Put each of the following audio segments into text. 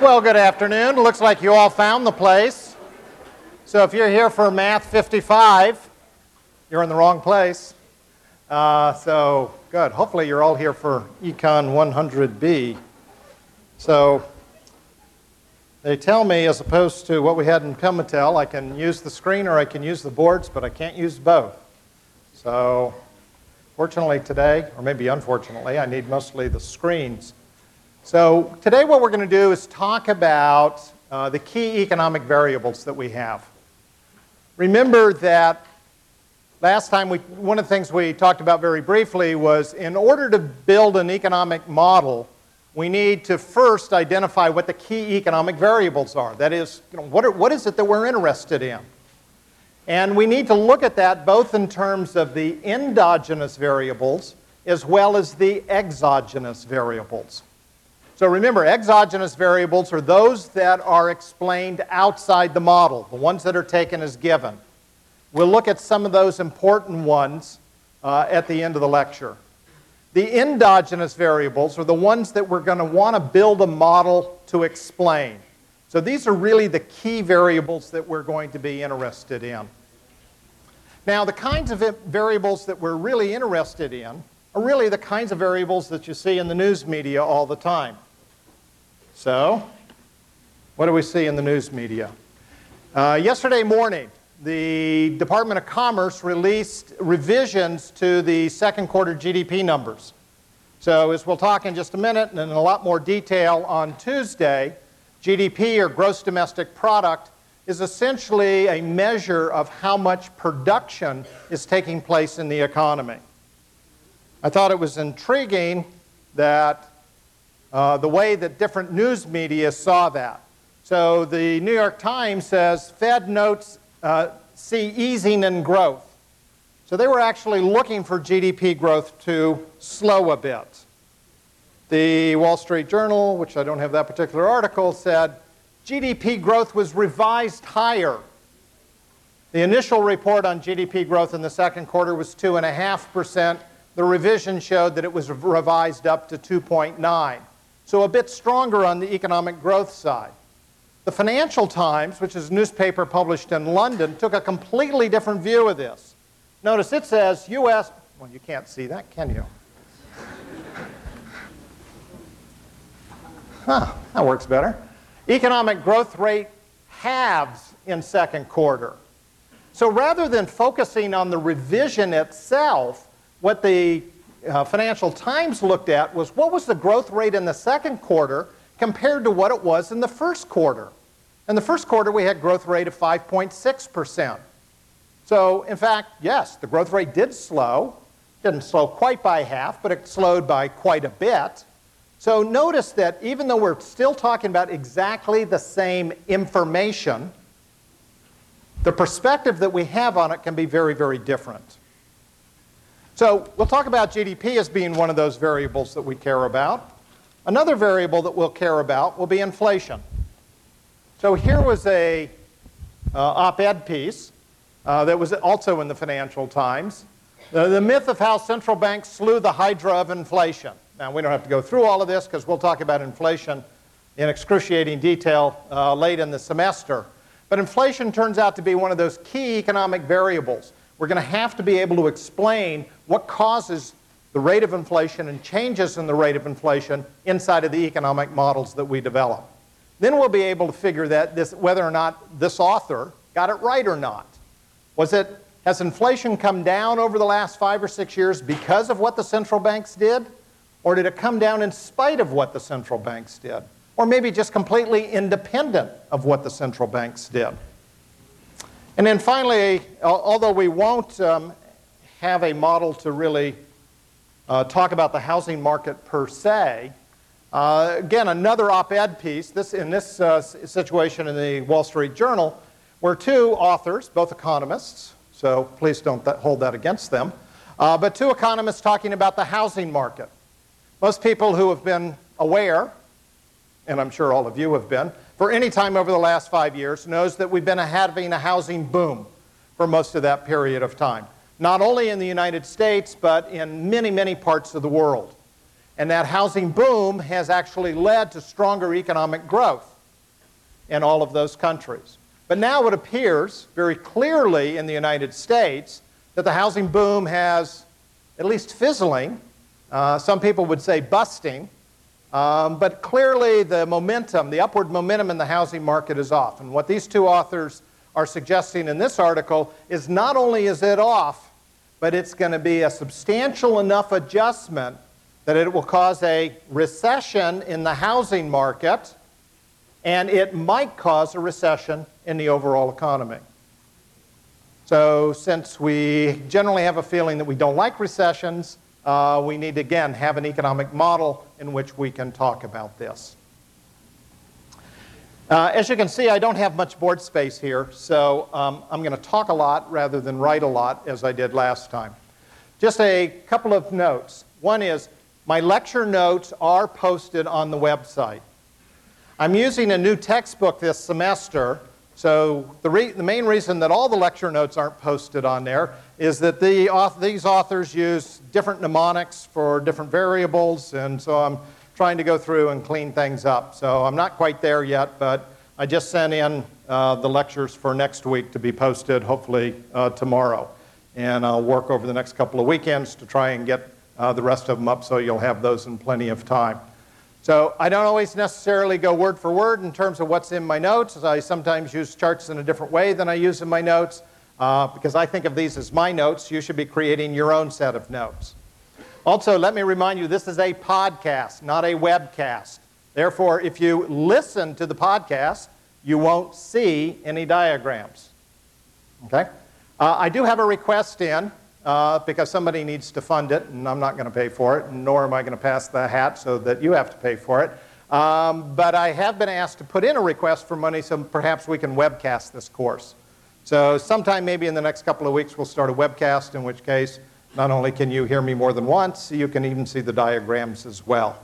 Well, good afternoon. Looks like you all found the place. So if you're here for Math 55, you're in the wrong place. Uh, so good. Hopefully you're all here for Econ 100B. So they tell me, as opposed to what we had in Pimentel, I can use the screen or I can use the boards, but I can't use both. So fortunately today, or maybe unfortunately, I need mostly the screens. So today what we're going to do is talk about uh, the key economic variables that we have. Remember that last time we, one of the things we talked about very briefly was in order to build an economic model, we need to first identify what the key economic variables are. That is, you know, what, are, what is it that we're interested in? And we need to look at that both in terms of the endogenous variables as well as the exogenous variables. So remember, exogenous variables are those that are explained outside the model, the ones that are taken as given. We'll look at some of those important ones uh, at the end of the lecture. The endogenous variables are the ones that we're going to want to build a model to explain. So these are really the key variables that we're going to be interested in. Now, the kinds of variables that we're really interested in are really the kinds of variables that you see in the news media all the time. So, what do we see in the news media? Uh, yesterday morning, the Department of Commerce released revisions to the second quarter GDP numbers. So, as we'll talk in just a minute and in a lot more detail on Tuesday, GDP or gross domestic product is essentially a measure of how much production is taking place in the economy. I thought it was intriguing that uh, the way that different news media saw that. So the New York Times says Fed notes uh, see easing in growth. So they were actually looking for GDP growth to slow a bit. The Wall Street Journal, which I don't have that particular article, said GDP growth was revised higher. The initial report on GDP growth in the second quarter was 2.5%. The revision showed that it was revised up to 2.9 so a bit stronger on the economic growth side. The Financial Times, which is a newspaper published in London, took a completely different view of this. Notice it says U.S. Well, you can't see that, can you? Huh, that works better. Economic growth rate halves in second quarter. So rather than focusing on the revision itself, what the uh, Financial Times looked at was what was the growth rate in the second quarter compared to what it was in the first quarter. In the first quarter, we had growth rate of 5.6%. So, in fact, yes, the growth rate did slow. Didn't slow quite by half, but it slowed by quite a bit. So notice that even though we're still talking about exactly the same information, the perspective that we have on it can be very, very different. So we'll talk about GDP as being one of those variables that we care about. Another variable that we'll care about will be inflation. So here was a uh, op-ed piece uh, that was also in the Financial Times. The, the myth of how central banks slew the hydra of inflation. Now, we don't have to go through all of this because we'll talk about inflation in excruciating detail uh, late in the semester. But inflation turns out to be one of those key economic variables we're going to have to be able to explain what causes the rate of inflation and changes in the rate of inflation inside of the economic models that we develop. Then we'll be able to figure that this, whether or not this author got it right or not. Was it, has inflation come down over the last five or six years because of what the central banks did? Or did it come down in spite of what the central banks did? Or maybe just completely independent of what the central banks did? And then finally, although we won't um, have a model to really uh, talk about the housing market per se, uh, again, another op-ed piece, this, in this uh, situation in the Wall Street Journal, where two authors, both economists, so please don't th hold that against them, uh, but two economists talking about the housing market. Most people who have been aware, and I'm sure all of you have been, for any time over the last five years knows that we've been having a housing boom for most of that period of time. Not only in the United States, but in many, many parts of the world. And that housing boom has actually led to stronger economic growth in all of those countries. But now it appears very clearly in the United States that the housing boom has at least fizzling. Uh, some people would say busting. Um, but clearly, the momentum, the upward momentum in the housing market is off. And what these two authors are suggesting in this article is not only is it off, but it's going to be a substantial enough adjustment that it will cause a recession in the housing market, and it might cause a recession in the overall economy. So, since we generally have a feeling that we don't like recessions, uh, we need to again have an economic model in which we can talk about this. Uh, as you can see, I don't have much board space here, so um, I'm going to talk a lot rather than write a lot as I did last time. Just a couple of notes. One is my lecture notes are posted on the website. I'm using a new textbook this semester so the, re- the main reason that all the lecture notes aren't posted on there is that the, these authors use different mnemonics for different variables, and so I'm trying to go through and clean things up. So I'm not quite there yet, but I just sent in uh, the lectures for next week to be posted, hopefully uh, tomorrow. And I'll work over the next couple of weekends to try and get uh, the rest of them up so you'll have those in plenty of time. So I don't always necessarily go word for word in terms of what's in my notes. I sometimes use charts in a different way than I use in my notes uh, because I think of these as my notes. You should be creating your own set of notes. Also, let me remind you this is a podcast, not a webcast. Therefore, if you listen to the podcast, you won't see any diagrams. Okay? Uh, I do have a request in uh, because somebody needs to fund it, and I'm not going to pay for it, nor am I going to pass the hat so that you have to pay for it. Um, but I have been asked to put in a request for money so perhaps we can webcast this course. So, sometime maybe in the next couple of weeks, we'll start a webcast, in which case, not only can you hear me more than once, you can even see the diagrams as well.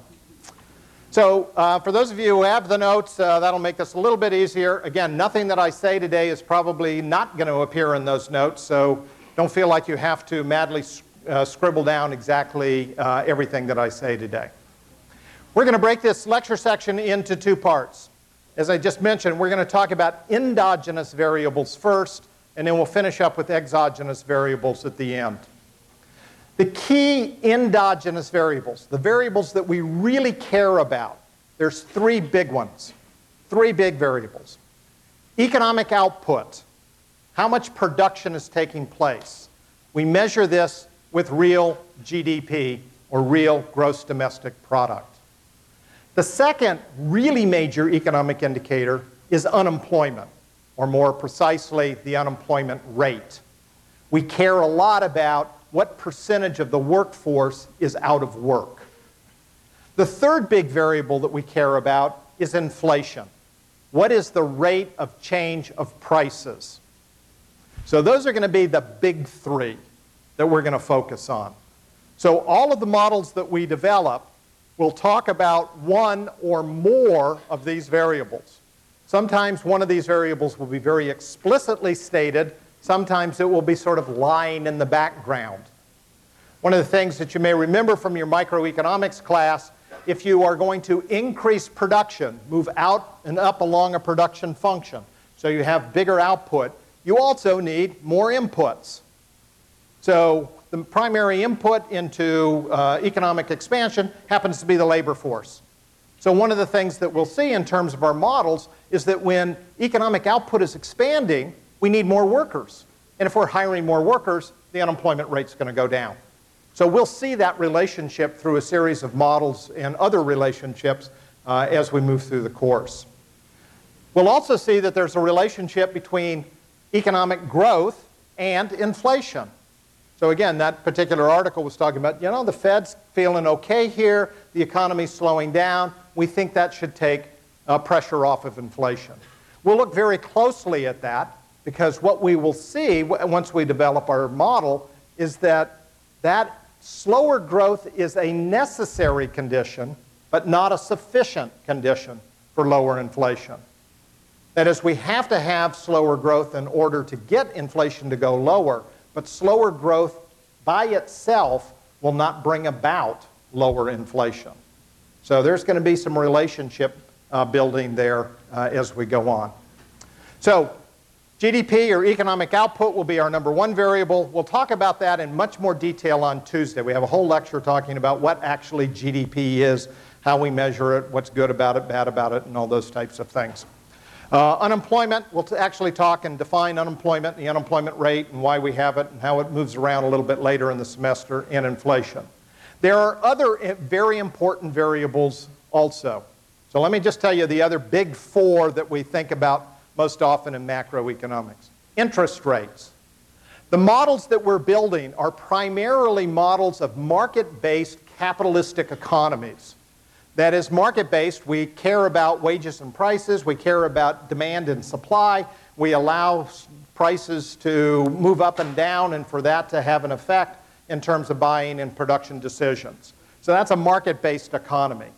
So, uh, for those of you who have the notes, uh, that'll make this a little bit easier. Again, nothing that I say today is probably not going to appear in those notes, so don't feel like you have to madly uh, scribble down exactly uh, everything that I say today. We're going to break this lecture section into two parts. As I just mentioned, we're going to talk about endogenous variables first, and then we'll finish up with exogenous variables at the end. The key endogenous variables, the variables that we really care about, there's three big ones, three big variables. Economic output, how much production is taking place. We measure this with real GDP or real gross domestic product. The second really major economic indicator is unemployment, or more precisely, the unemployment rate. We care a lot about what percentage of the workforce is out of work. The third big variable that we care about is inflation. What is the rate of change of prices? So those are going to be the big three that we're going to focus on. So all of the models that we develop will talk about one or more of these variables. Sometimes one of these variables will be very explicitly stated. Sometimes it will be sort of lying in the background. One of the things that you may remember from your microeconomics class, if you are going to increase production, move out and up along a production function, so you have bigger output, you also need more inputs. So the primary input into uh, economic expansion happens to be the labor force. So one of the things that we'll see in terms of our models is that when economic output is expanding, we need more workers. And if we're hiring more workers, the unemployment rate's going to go down. So we'll see that relationship through a series of models and other relationships uh, as we move through the course. We'll also see that there's a relationship between economic growth and inflation. So again, that particular article was talking about, you know, the Fed's feeling okay here, the economy's slowing down. We think that should take uh, pressure off of inflation. We'll look very closely at that because what we will see once we develop our model is that that slower growth is a necessary condition, but not a sufficient condition for lower inflation. That is, we have to have slower growth in order to get inflation to go lower, but slower growth by itself will not bring about lower inflation. So there's going to be some relationship uh, building there uh, as we go on. So GDP or economic output will be our number one variable. We'll talk about that in much more detail on Tuesday. We have a whole lecture talking about what actually GDP is, how we measure it, what's good about it, bad about it, and all those types of things. Uh, unemployment, we'll actually talk and define unemployment, the unemployment rate, and why we have it, and how it moves around a little bit later in the semester, and inflation. There are other eh, very important variables also. So let me just tell you the other big four that we think about most often in macroeconomics. Interest rates. The models that we're building are primarily models of market-based capitalistic economies. That is market-based. We care about wages and prices. We care about demand and supply. We allow prices to move up and down and for that to have an effect in terms of buying and production decisions. So that's a market-based economy.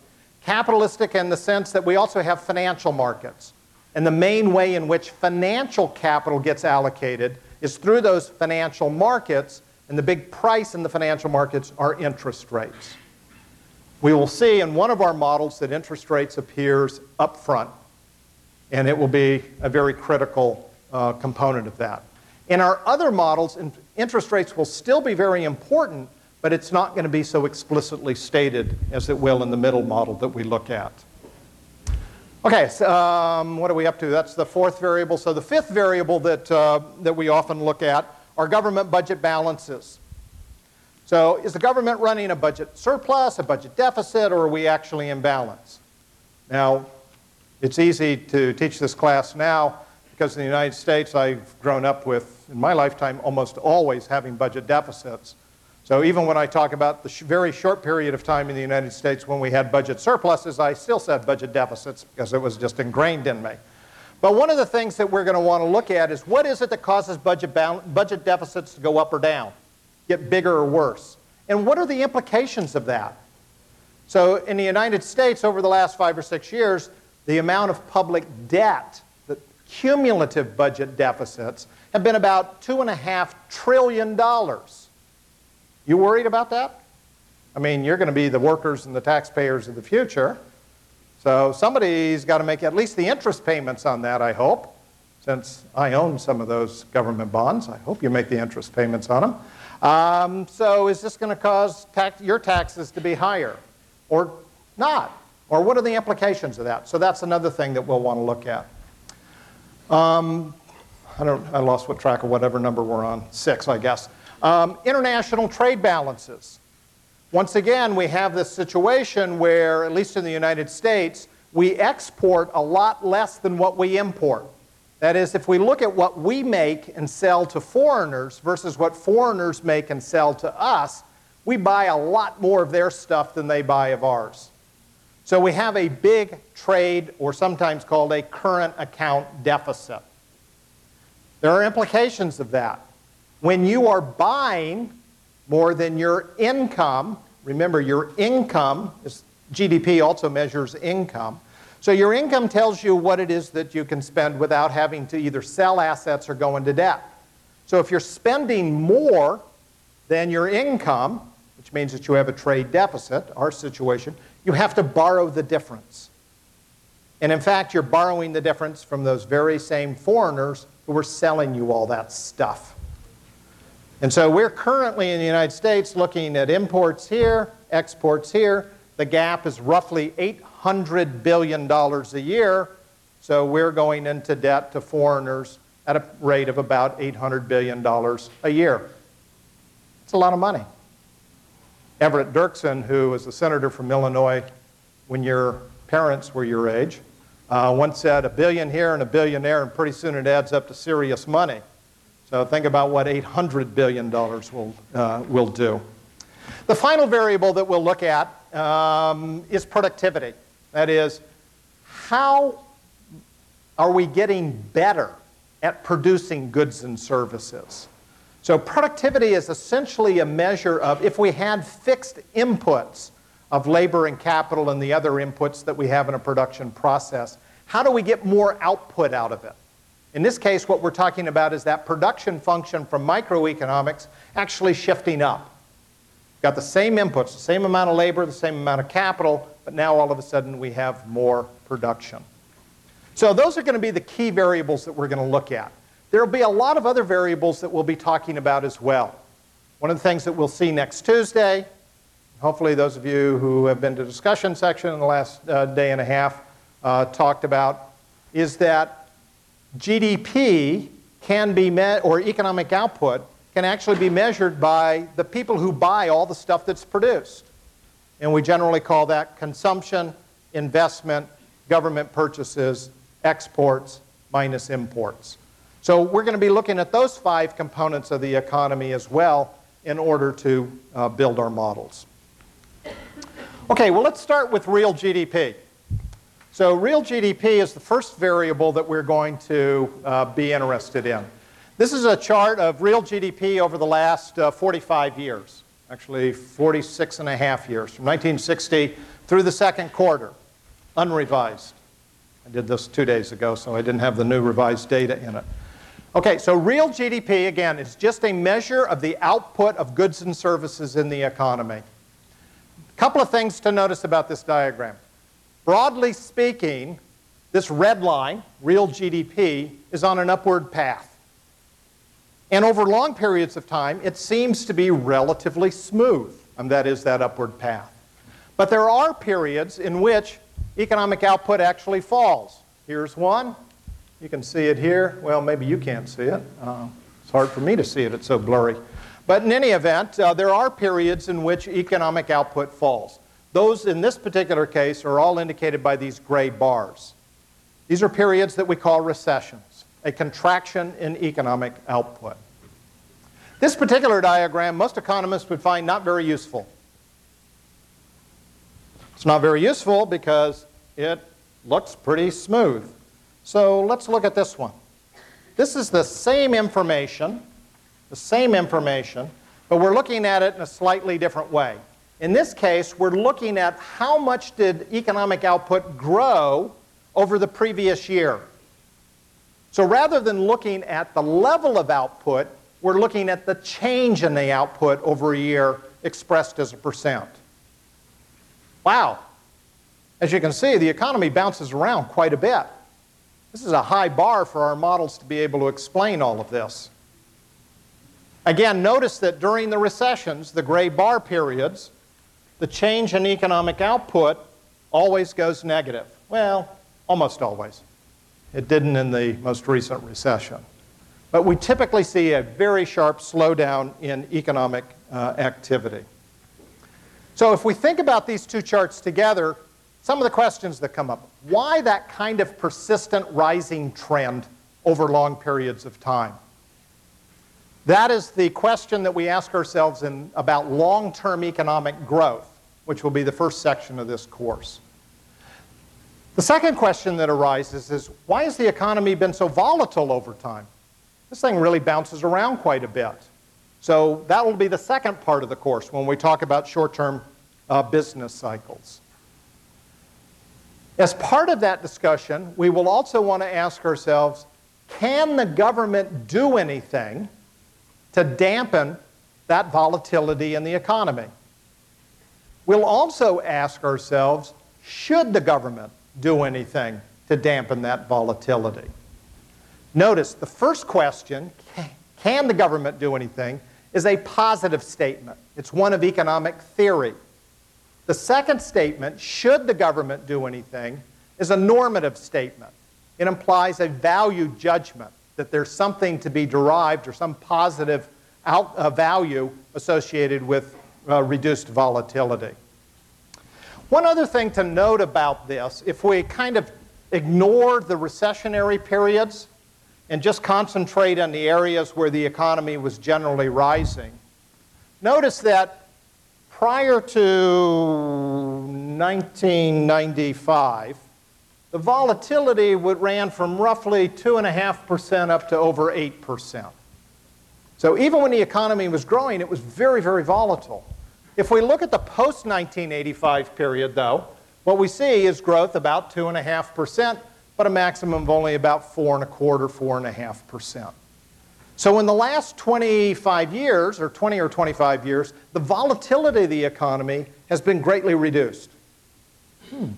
Capitalistic in the sense that we also have financial markets. And the main way in which financial capital gets allocated is through those financial markets, and the big price in the financial markets are interest rates. We will see in one of our models that interest rates appears up front, and it will be a very critical uh, component of that. In our other models, interest rates will still be very important, but it's not going to be so explicitly stated as it will in the middle model that we look at. Okay, so, um, what are we up to? That's the fourth variable. So the fifth variable that, uh, that we often look at are government budget balances. So is the government running a budget surplus, a budget deficit, or are we actually in balance? Now, it's easy to teach this class now because in the United States I've grown up with, in my lifetime, almost always having budget deficits. So even when I talk about the sh very short period of time in the United States when we had budget surpluses, I still said budget deficits because it was just ingrained in me. But one of the things that we're going to want to look at is what is it that causes budget, budget deficits to go up or down, get bigger or worse? And what are the implications of that? So in the United States over the last five or six years, the amount of public debt, the cumulative budget deficits, have been about $2.5 trillion. You worried about that? I mean, you're going to be the workers and the taxpayers of the future. So somebody's got to make at least the interest payments on that, I hope. Since I own some of those government bonds, I hope you make the interest payments on them. Um, so is this going to cause tax your taxes to be higher or not? Or what are the implications of that? So that's another thing that we'll want to look at. Um, I, don't, I lost what track of whatever number we're on. Six, I guess. Um, international trade balances. Once again, we have this situation where, at least in the United States, we export a lot less than what we import. That is, if we look at what we make and sell to foreigners versus what foreigners make and sell to us, we buy a lot more of their stuff than they buy of ours. So we have a big trade, or sometimes called a current account deficit. There are implications of that. When you are buying more than your income, remember your income, is, GDP also measures income. So your income tells you what it is that you can spend without having to either sell assets or go into debt. So if you're spending more than your income, which means that you have a trade deficit, our situation, you have to borrow the difference. And in fact, you're borrowing the difference from those very same foreigners who were selling you all that stuff. And so we're currently in the United States looking at imports here, exports here. The gap is roughly $800 billion a year. So we're going into debt to foreigners at a rate of about $800 billion a year. It's a lot of money. Everett Dirksen, who was a senator from Illinois when your parents were your age, uh, once said a billion here and a billion there, and pretty soon it adds up to serious money. So think about what $800 billion will, uh, will do. The final variable that we'll look at um, is productivity. That is, how are we getting better at producing goods and services? So productivity is essentially a measure of if we had fixed inputs of labor and capital and the other inputs that we have in a production process, how do we get more output out of it? In this case, what we're talking about is that production function from microeconomics actually shifting up. Got the same inputs, the same amount of labor, the same amount of capital, but now all of a sudden we have more production. So those are going to be the key variables that we're going to look at. There will be a lot of other variables that we'll be talking about as well. One of the things that we'll see next Tuesday, hopefully those of you who have been to discussion section in the last uh, day and a half uh, talked about, is that GDP can be met, or economic output can actually be measured by the people who buy all the stuff that's produced. And we generally call that consumption, investment, government purchases, exports minus imports. So we're going to be looking at those five components of the economy as well in order to uh, build our models. Okay, well, let's start with real GDP. So real GDP is the first variable that we're going to uh, be interested in. This is a chart of real GDP over the last uh, 45 years, actually 46 and a half years, from 1960 through the second quarter, unrevised. I did this two days ago, so I didn't have the new revised data in it. Okay, so real GDP, again, is just a measure of the output of goods and services in the economy. A couple of things to notice about this diagram. Broadly speaking, this red line, real GDP, is on an upward path. And over long periods of time, it seems to be relatively smooth, and that is that upward path. But there are periods in which economic output actually falls. Here's one. You can see it here. Well, maybe you can't see it. Uh, it's hard for me to see it, it's so blurry. But in any event, uh, there are periods in which economic output falls. Those in this particular case are all indicated by these gray bars. These are periods that we call recessions, a contraction in economic output. This particular diagram, most economists would find not very useful. It's not very useful because it looks pretty smooth. So let's look at this one. This is the same information, the same information, but we're looking at it in a slightly different way. In this case, we're looking at how much did economic output grow over the previous year. So rather than looking at the level of output, we're looking at the change in the output over a year expressed as a percent. Wow, as you can see, the economy bounces around quite a bit. This is a high bar for our models to be able to explain all of this. Again, notice that during the recessions, the gray bar periods, the change in economic output always goes negative. Well, almost always. It didn't in the most recent recession. But we typically see a very sharp slowdown in economic uh, activity. So if we think about these two charts together, some of the questions that come up. Why that kind of persistent rising trend over long periods of time? That is the question that we ask ourselves in, about long-term economic growth, which will be the first section of this course. The second question that arises is, why has the economy been so volatile over time? This thing really bounces around quite a bit. So that will be the second part of the course when we talk about short-term uh, business cycles. As part of that discussion, we will also want to ask ourselves, can the government do anything to dampen that volatility in the economy? We'll also ask ourselves, should the government do anything to dampen that volatility? Notice the first question, can the government do anything, is a positive statement. It's one of economic theory. The second statement, should the government do anything, is a normative statement. It implies a value judgment that there's something to be derived or some positive out, uh, value associated with uh, reduced volatility. One other thing to note about this, if we kind of ignore the recessionary periods and just concentrate on the areas where the economy was generally rising, notice that prior to 1995, the volatility would ran from roughly 2.5% up to over 8%. So even when the economy was growing, it was very, very volatile. If we look at the post-1985 period, though, what we see is growth about 2.5%, but a maximum of only about 4 and a quarter, 4.5%. So in the last 25 years, or 20 or 25 years, the volatility of the economy has been greatly reduced. Hmm.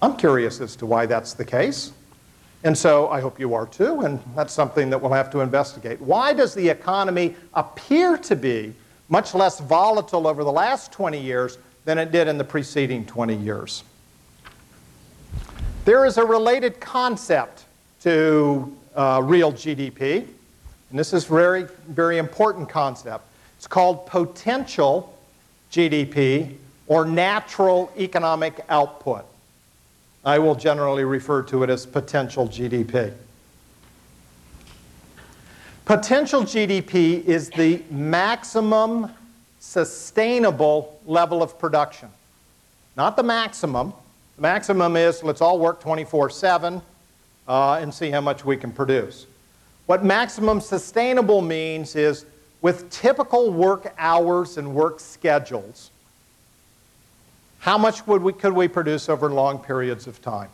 I'm curious as to why that's the case. And so I hope you are too, and that's something that we'll have to investigate. Why does the economy appear to be much less volatile over the last 20 years than it did in the preceding 20 years? There is a related concept to uh, real GDP, and this is a very, very important concept. It's called potential GDP or natural economic output. I will generally refer to it as potential GDP. Potential GDP is the maximum sustainable level of production. Not the maximum. The maximum is let's all work 24 7 uh, and see how much we can produce. What maximum sustainable means is with typical work hours and work schedules, how much would we, could we produce over long periods of time?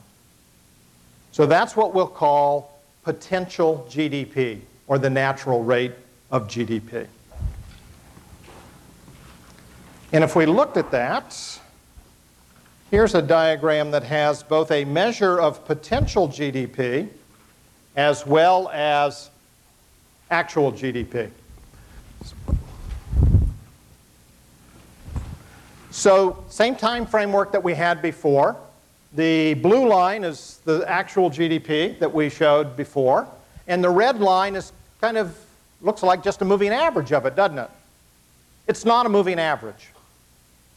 So that's what we'll call potential GDP, or the natural rate of GDP. And if we looked at that, here's a diagram that has both a measure of potential GDP as well as actual GDP. So same time framework that we had before. The blue line is the actual GDP that we showed before. And the red line is kind of looks like just a moving average of it, doesn't it? It's not a moving average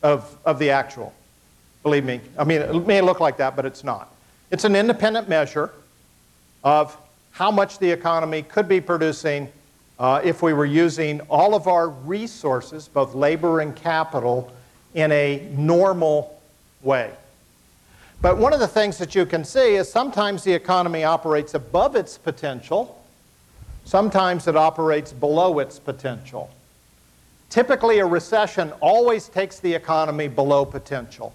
of, of the actual. Believe me. I mean, it may look like that, but it's not. It's an independent measure of how much the economy could be producing uh, if we were using all of our resources, both labor and capital, in a normal way. But one of the things that you can see is sometimes the economy operates above its potential, sometimes it operates below its potential. Typically, a recession always takes the economy below potential.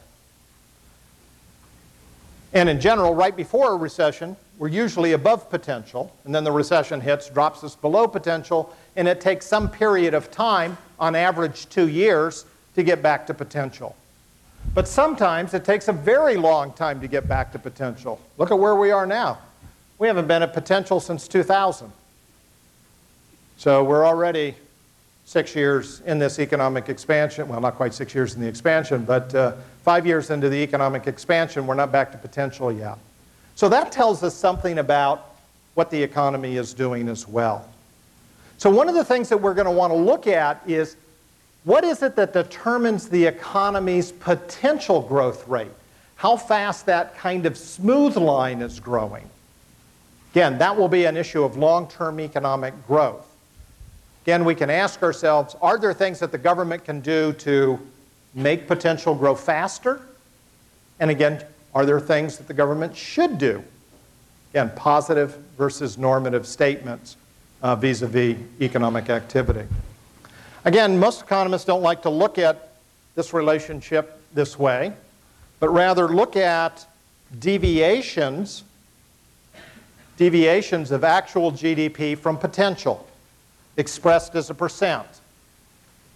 And in general, right before a recession, we're usually above potential, and then the recession hits, drops us below potential, and it takes some period of time, on average two years, to get back to potential. But sometimes it takes a very long time to get back to potential. Look at where we are now. We haven't been at potential since 2000. So we're already six years in this economic expansion. Well, not quite six years in the expansion, but uh, five years into the economic expansion, we're not back to potential yet. So that tells us something about what the economy is doing as well. So one of the things that we're going to want to look at is what is it that determines the economy's potential growth rate? How fast that kind of smooth line is growing? Again, that will be an issue of long-term economic growth. Again, we can ask ourselves, are there things that the government can do to make potential grow faster? And again, are there things that the government should do? Again, positive versus normative statements uh, vis-a-vis economic activity. Again, most economists don't like to look at this relationship this way, but rather look at deviations, deviations of actual GDP from potential, expressed as a percent.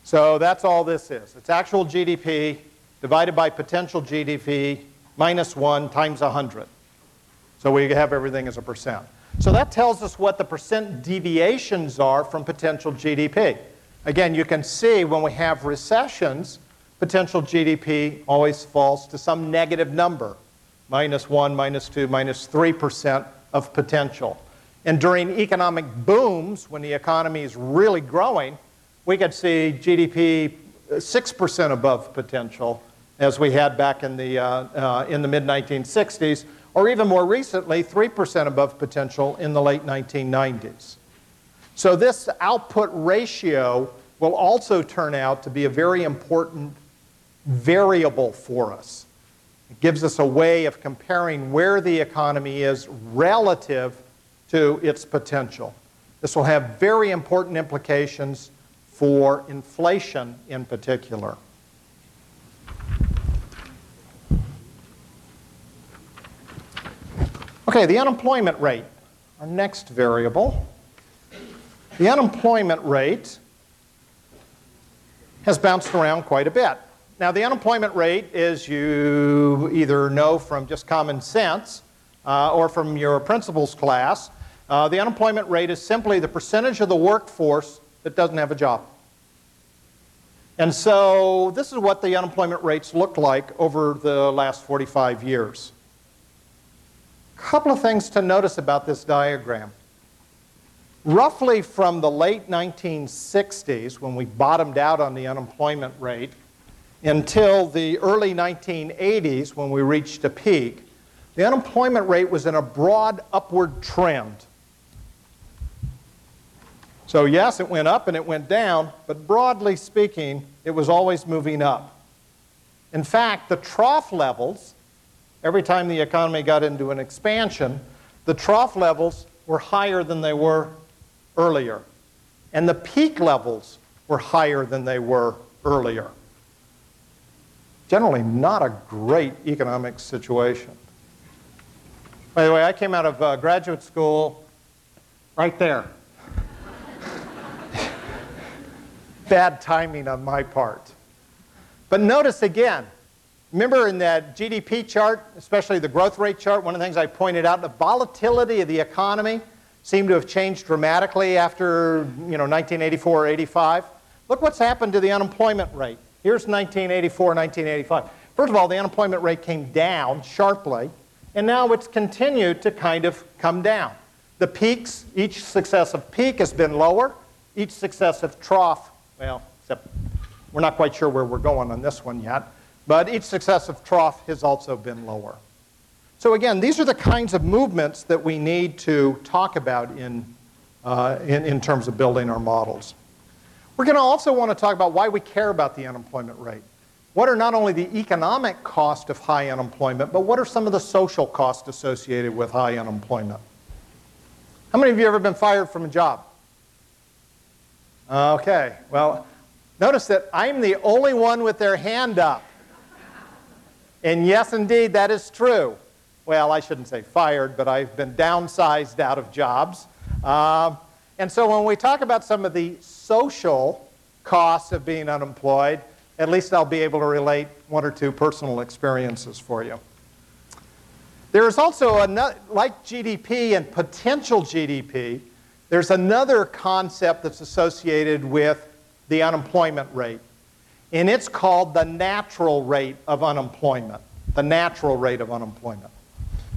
So that's all this is. It's actual GDP divided by potential GDP minus 1 times 100. So we have everything as a percent. So that tells us what the percent deviations are from potential GDP. Again, you can see when we have recessions, potential GDP always falls to some negative number minus 1, minus 2, minus 3% of potential. And during economic booms, when the economy is really growing, we could see GDP 6% above potential, as we had back in the, uh, uh, in the mid 1960s, or even more recently, 3% above potential in the late 1990s. So this output ratio will also turn out to be a very important variable for us. It gives us a way of comparing where the economy is relative to its potential. This will have very important implications for inflation in particular. Okay, the unemployment rate, our next variable. The unemployment rate has bounced around quite a bit. Now, the unemployment rate, as you either know from just common sense uh, or from your principles class, uh, the unemployment rate is simply the percentage of the workforce that doesn't have a job. And so this is what the unemployment rates look like over the last 45 years. A couple of things to notice about this diagram. Roughly from the late 1960s, when we bottomed out on the unemployment rate, until the early 1980s, when we reached a peak, the unemployment rate was in a broad upward trend. So, yes, it went up and it went down, but broadly speaking, it was always moving up. In fact, the trough levels, every time the economy got into an expansion, the trough levels were higher than they were earlier. And the peak levels were higher than they were earlier. Generally, not a great economic situation. By the way, I came out of uh, graduate school right there. Bad timing on my part. But notice again, remember in that GDP chart, especially the growth rate chart, one of the things I pointed out, the volatility of the economy seemed to have changed dramatically after you know, 1984 or 85. Look what's happened to the unemployment rate. Here's 1984, 1985. First of all, the unemployment rate came down sharply, and now it's continued to kind of come down. The peaks, each successive peak has been lower, each successive trough well, except we're not quite sure where we're going on this one yet. But each successive trough has also been lower. So again, these are the kinds of movements that we need to talk about in, uh, in, in terms of building our models. We're going to also want to talk about why we care about the unemployment rate. What are not only the economic cost of high unemployment, but what are some of the social costs associated with high unemployment? How many of you have ever been fired from a job? Okay, well, notice that I'm the only one with their hand up. And yes, indeed, that is true. Well, I shouldn't say fired, but I've been downsized out of jobs. Um, and so when we talk about some of the social costs of being unemployed, at least I'll be able to relate one or two personal experiences for you. There is also, a, like GDP and potential GDP, there's another concept that's associated with the unemployment rate, and it's called the natural rate of unemployment. The natural rate of unemployment.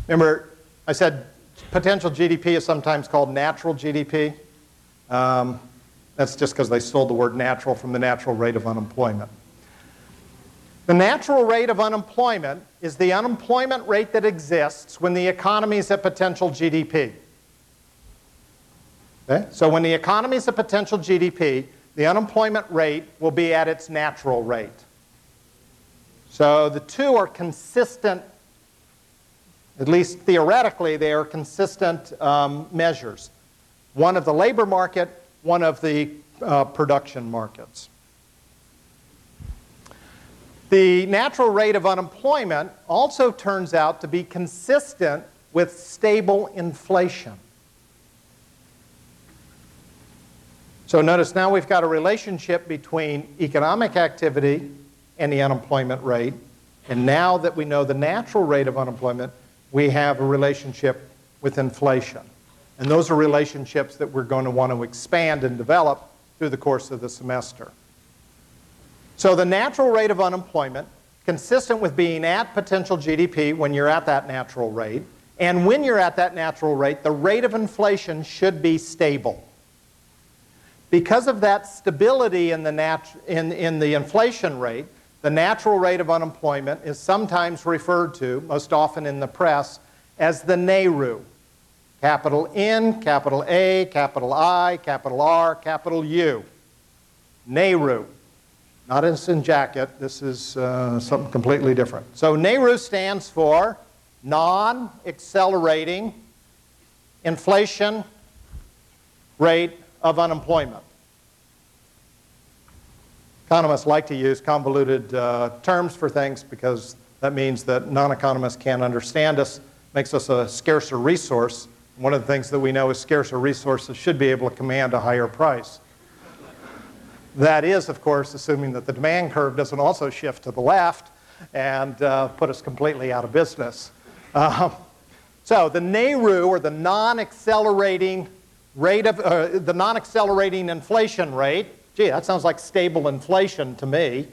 Remember, I said potential GDP is sometimes called natural GDP. Um, that's just because they stole the word natural from the natural rate of unemployment. The natural rate of unemployment is the unemployment rate that exists when the economy is at potential GDP. Okay? So when the economy is a potential GDP, the unemployment rate will be at its natural rate. So the two are consistent, at least theoretically, they are consistent um, measures. One of the labor market, one of the uh, production markets. The natural rate of unemployment also turns out to be consistent with stable inflation. So notice now we've got a relationship between economic activity and the unemployment rate. And now that we know the natural rate of unemployment, we have a relationship with inflation. And those are relationships that we're going to want to expand and develop through the course of the semester. So the natural rate of unemployment, consistent with being at potential GDP when you're at that natural rate, and when you're at that natural rate, the rate of inflation should be stable. Because of that stability in the, nat- in, in the inflation rate, the natural rate of unemployment is sometimes referred to, most often in the press, as the NAIRU. Capital N, capital A, capital I, capital R, capital U. NAIRU. Not instant jacket, this is uh, something completely different. So NAIRU stands for non accelerating inflation rate of unemployment. Economists like to use convoluted uh, terms for things because that means that non economists can't understand us, makes us a scarcer resource One of the things that we know is scarcer resources should be able to command a higher price. That is, of course, assuming that the demand curve doesn't also shift to the left and uh, put us completely out of business. Uh, so the NAIRU, or the non-accelerating rate of uh, the non-accelerating inflation rate, gee, that sounds like stable inflation to me.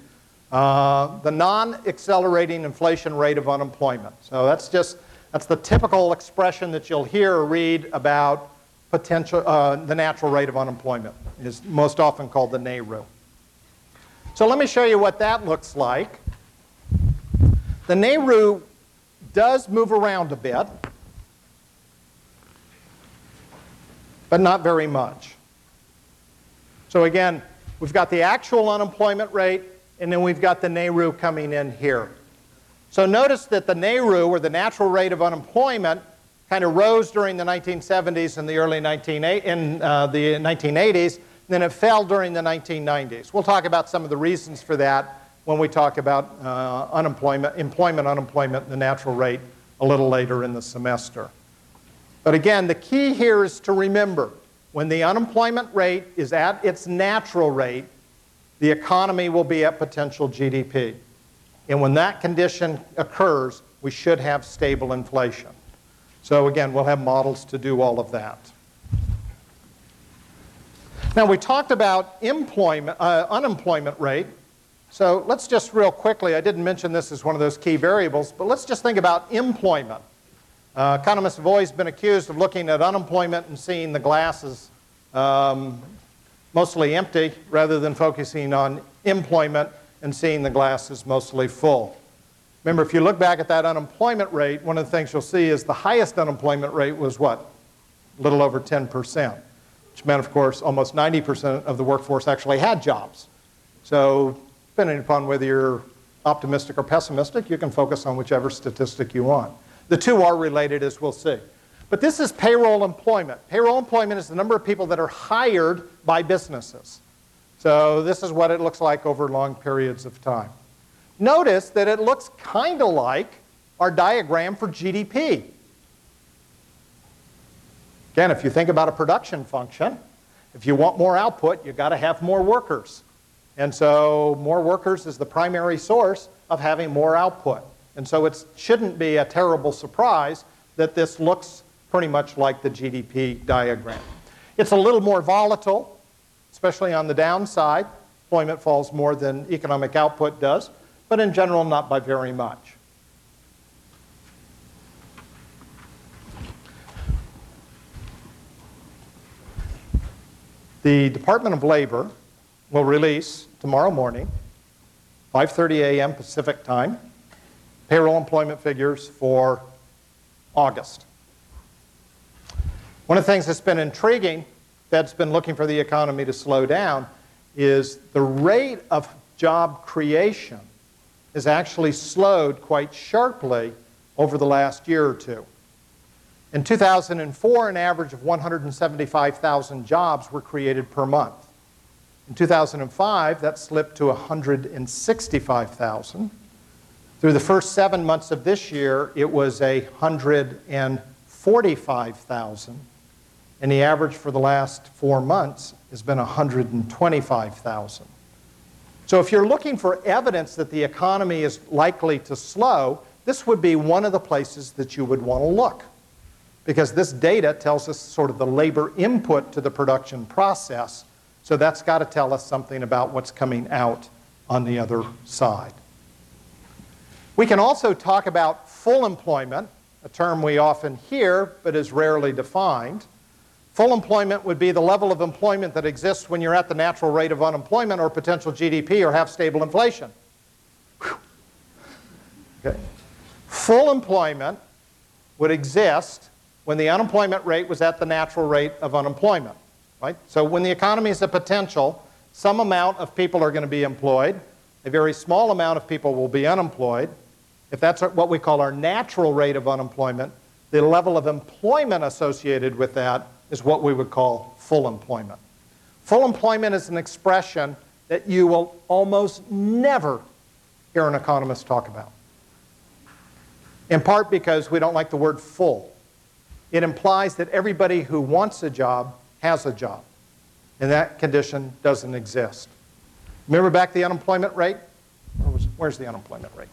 Uh, the non-accelerating inflation rate of unemployment. So that's just that's the typical expression that you'll hear or read about potential uh, the natural rate of unemployment is most often called the NAIRU. So let me show you what that looks like. The NAIRU does move around a bit, but not very much. So again, we've got the actual unemployment rate, and then we've got the NAIRU coming in here. So notice that the NAIRU, or the natural rate of unemployment, kind of rose during the 1970s and the early 19, in, uh, the 1980s, then it fell during the 1990s. We'll talk about some of the reasons for that when we talk about uh, unemployment, employment, unemployment, the natural rate a little later in the semester. But again, the key here is to remember when the unemployment rate is at its natural rate, the economy will be at potential GDP. And when that condition occurs, we should have stable inflation. So again, we'll have models to do all of that. Now, we talked about employment, uh, unemployment rate. So let's just real quickly, I didn't mention this as one of those key variables, but let's just think about employment. Uh, economists have always been accused of looking at unemployment and seeing the glasses um, mostly empty rather than focusing on employment and seeing the glasses mostly full. Remember, if you look back at that unemployment rate, one of the things you'll see is the highest unemployment rate was what? A little over 10% which meant, of course, almost 90% of the workforce actually had jobs. So, depending upon whether you're optimistic or pessimistic, you can focus on whichever statistic you want. The two are related, as we'll see. But this is payroll employment. Payroll employment is the number of people that are hired by businesses. So, this is what it looks like over long periods of time. Notice that it looks kind of like our diagram for GDP. Again, if you think about a production function, if you want more output, you've got to have more workers. And so more workers is the primary source of having more output. And so it shouldn't be a terrible surprise that this looks pretty much like the GDP diagram. It's a little more volatile, especially on the downside. Employment falls more than economic output does, but in general, not by very much. The Department of Labor will release tomorrow morning, 5:30 a.m. Pacific time, payroll employment figures for August. One of the things that's been intriguing, Fed's been looking for the economy to slow down, is the rate of job creation has actually slowed quite sharply over the last year or two. In 2004, an average of 175,000 jobs were created per month. In 2005, that slipped to 165,000. Through the first seven months of this year, it was 145,000. And the average for the last four months has been 125,000. So if you're looking for evidence that the economy is likely to slow, this would be one of the places that you would want to look because this data tells us sort of the labor input to the production process. So that's got to tell us something about what's coming out on the other side. We can also talk about full employment, a term we often hear but is rarely defined. Full employment would be the level of employment that exists when you're at the natural rate of unemployment or potential GDP or have stable inflation. Okay. Full employment would exist when the unemployment rate was at the natural rate of unemployment. Right? So when the economy is a potential, some amount of people are going to be employed, a very small amount of people will be unemployed. If that's what we call our natural rate of unemployment, the level of employment associated with that is what we would call full employment. Full employment is an expression that you will almost never hear an economist talk about. In part because we don't like the word full. it implies that everybody who wants a job has a job. And that condition doesn't exist. Remember back the unemployment rate? Where's the unemployment rate?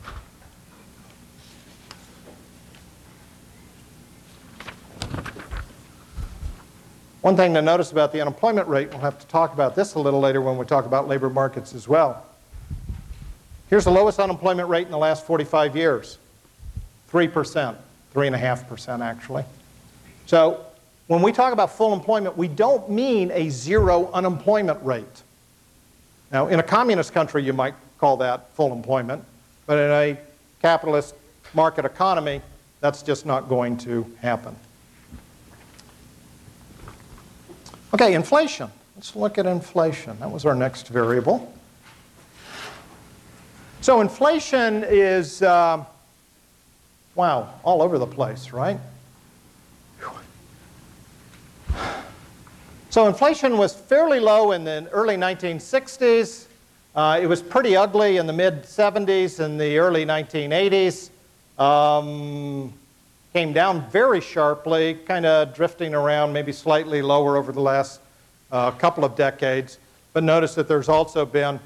One thing to notice about the unemployment rate, we'll have to talk about this a little later when we talk about labor markets as well. Here's the lowest unemployment rate in the last 45 years 3%, 3.5% actually. So when we talk about full employment, we don't mean a zero unemployment rate. Now, in a communist country, you might call that full employment, but in a capitalist market economy, that's just not going to happen. Okay, inflation. Let's look at inflation. That was our next variable. So inflation is, uh, wow, all over the place, right? So inflation was fairly low in the early 1960s. Uh, it was pretty ugly in the mid 70s and the early 1980s. Um, came down very sharply, kind of drifting around, maybe slightly lower over the last uh, couple of decades. But notice that there's also been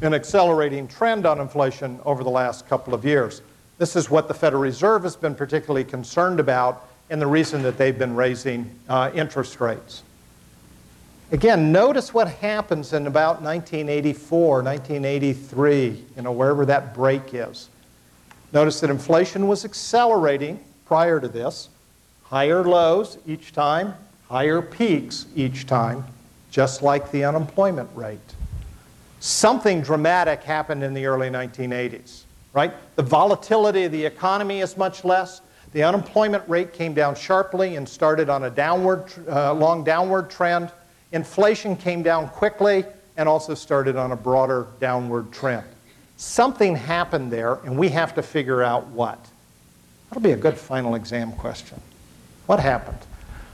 an accelerating trend on inflation over the last couple of years. This is what the Federal Reserve has been particularly concerned about and the reason that they've been raising uh, interest rates. Again, notice what happens in about 1984, 1983, you know, wherever that break is. Notice that inflation was accelerating prior to this, higher lows each time, higher peaks each time, just like the unemployment rate. Something dramatic happened in the early 1980s, right? The volatility of the economy is much less. The unemployment rate came down sharply and started on a downward, uh, long downward trend. Inflation came down quickly and also started on a broader downward trend. Something happened there, and we have to figure out what. That'll be a good final exam question. What happened?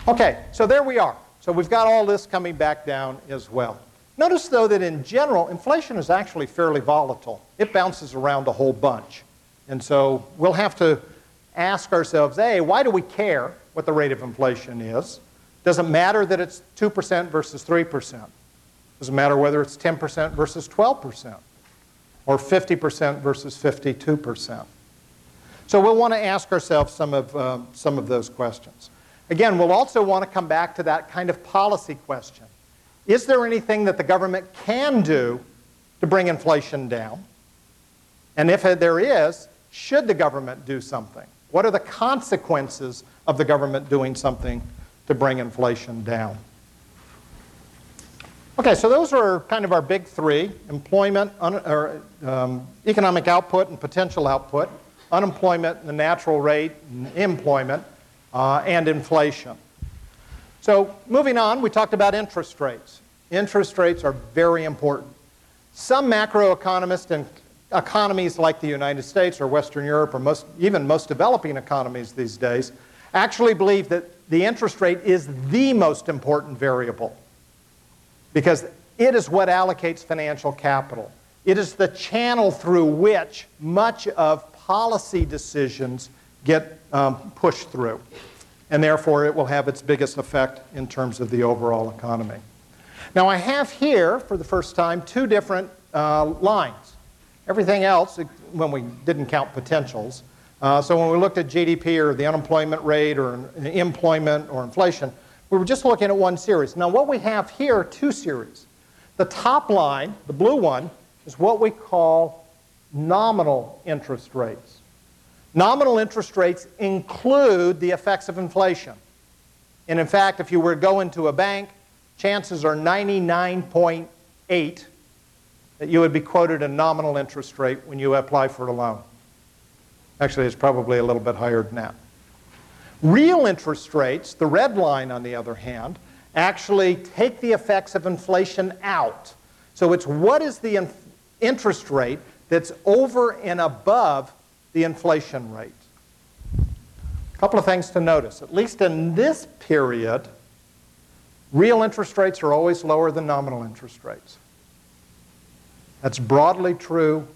Okay, so there we are. So we've got all this coming back down as well. Notice, though, that in general, inflation is actually fairly volatile. It bounces around a whole bunch. And so we'll have to ask ourselves, A, why do we care what the rate of inflation is? Does it matter that it's 2% versus 3%? Does it matter whether it's 10% versus 12%? Or 50% versus 52%? So we'll want to ask ourselves some of, uh, some of those questions. Again, we'll also want to come back to that kind of policy question. Is there anything that the government can do to bring inflation down? And if there is, should the government do something? What are the consequences of the government doing something to bring inflation down. Okay, so those are kind of our big three employment, un, or, um, economic output and potential output, unemployment, the natural rate, employment, uh, and inflation. So, moving on, we talked about interest rates. Interest rates are very important. Some macroeconomists and economies like the United States or Western Europe or most, even most developing economies these days actually believe that the interest rate is the most important variable because it is what allocates financial capital. It is the channel through which much of policy decisions get um, pushed through. And therefore, it will have its biggest effect in terms of the overall economy. Now, I have here, for the first time, two different uh, lines. Everything else, when we didn't count potentials, uh, so when we looked at GDP or the unemployment rate or employment or inflation, we were just looking at one series. Now what we have here are two series. The top line, the blue one, is what we call nominal interest rates. Nominal interest rates include the effects of inflation. And in fact, if you were to go into a bank, chances are 99.8 that you would be quoted a nominal interest rate when you apply for a loan. Actually, it's probably a little bit higher than that. Real interest rates, the red line on the other hand, actually take the effects of inflation out. So it's what is the interest rate that's over and above the inflation rate. A couple of things to notice. At least in this period, real interest rates are always lower than nominal interest rates. That's broadly true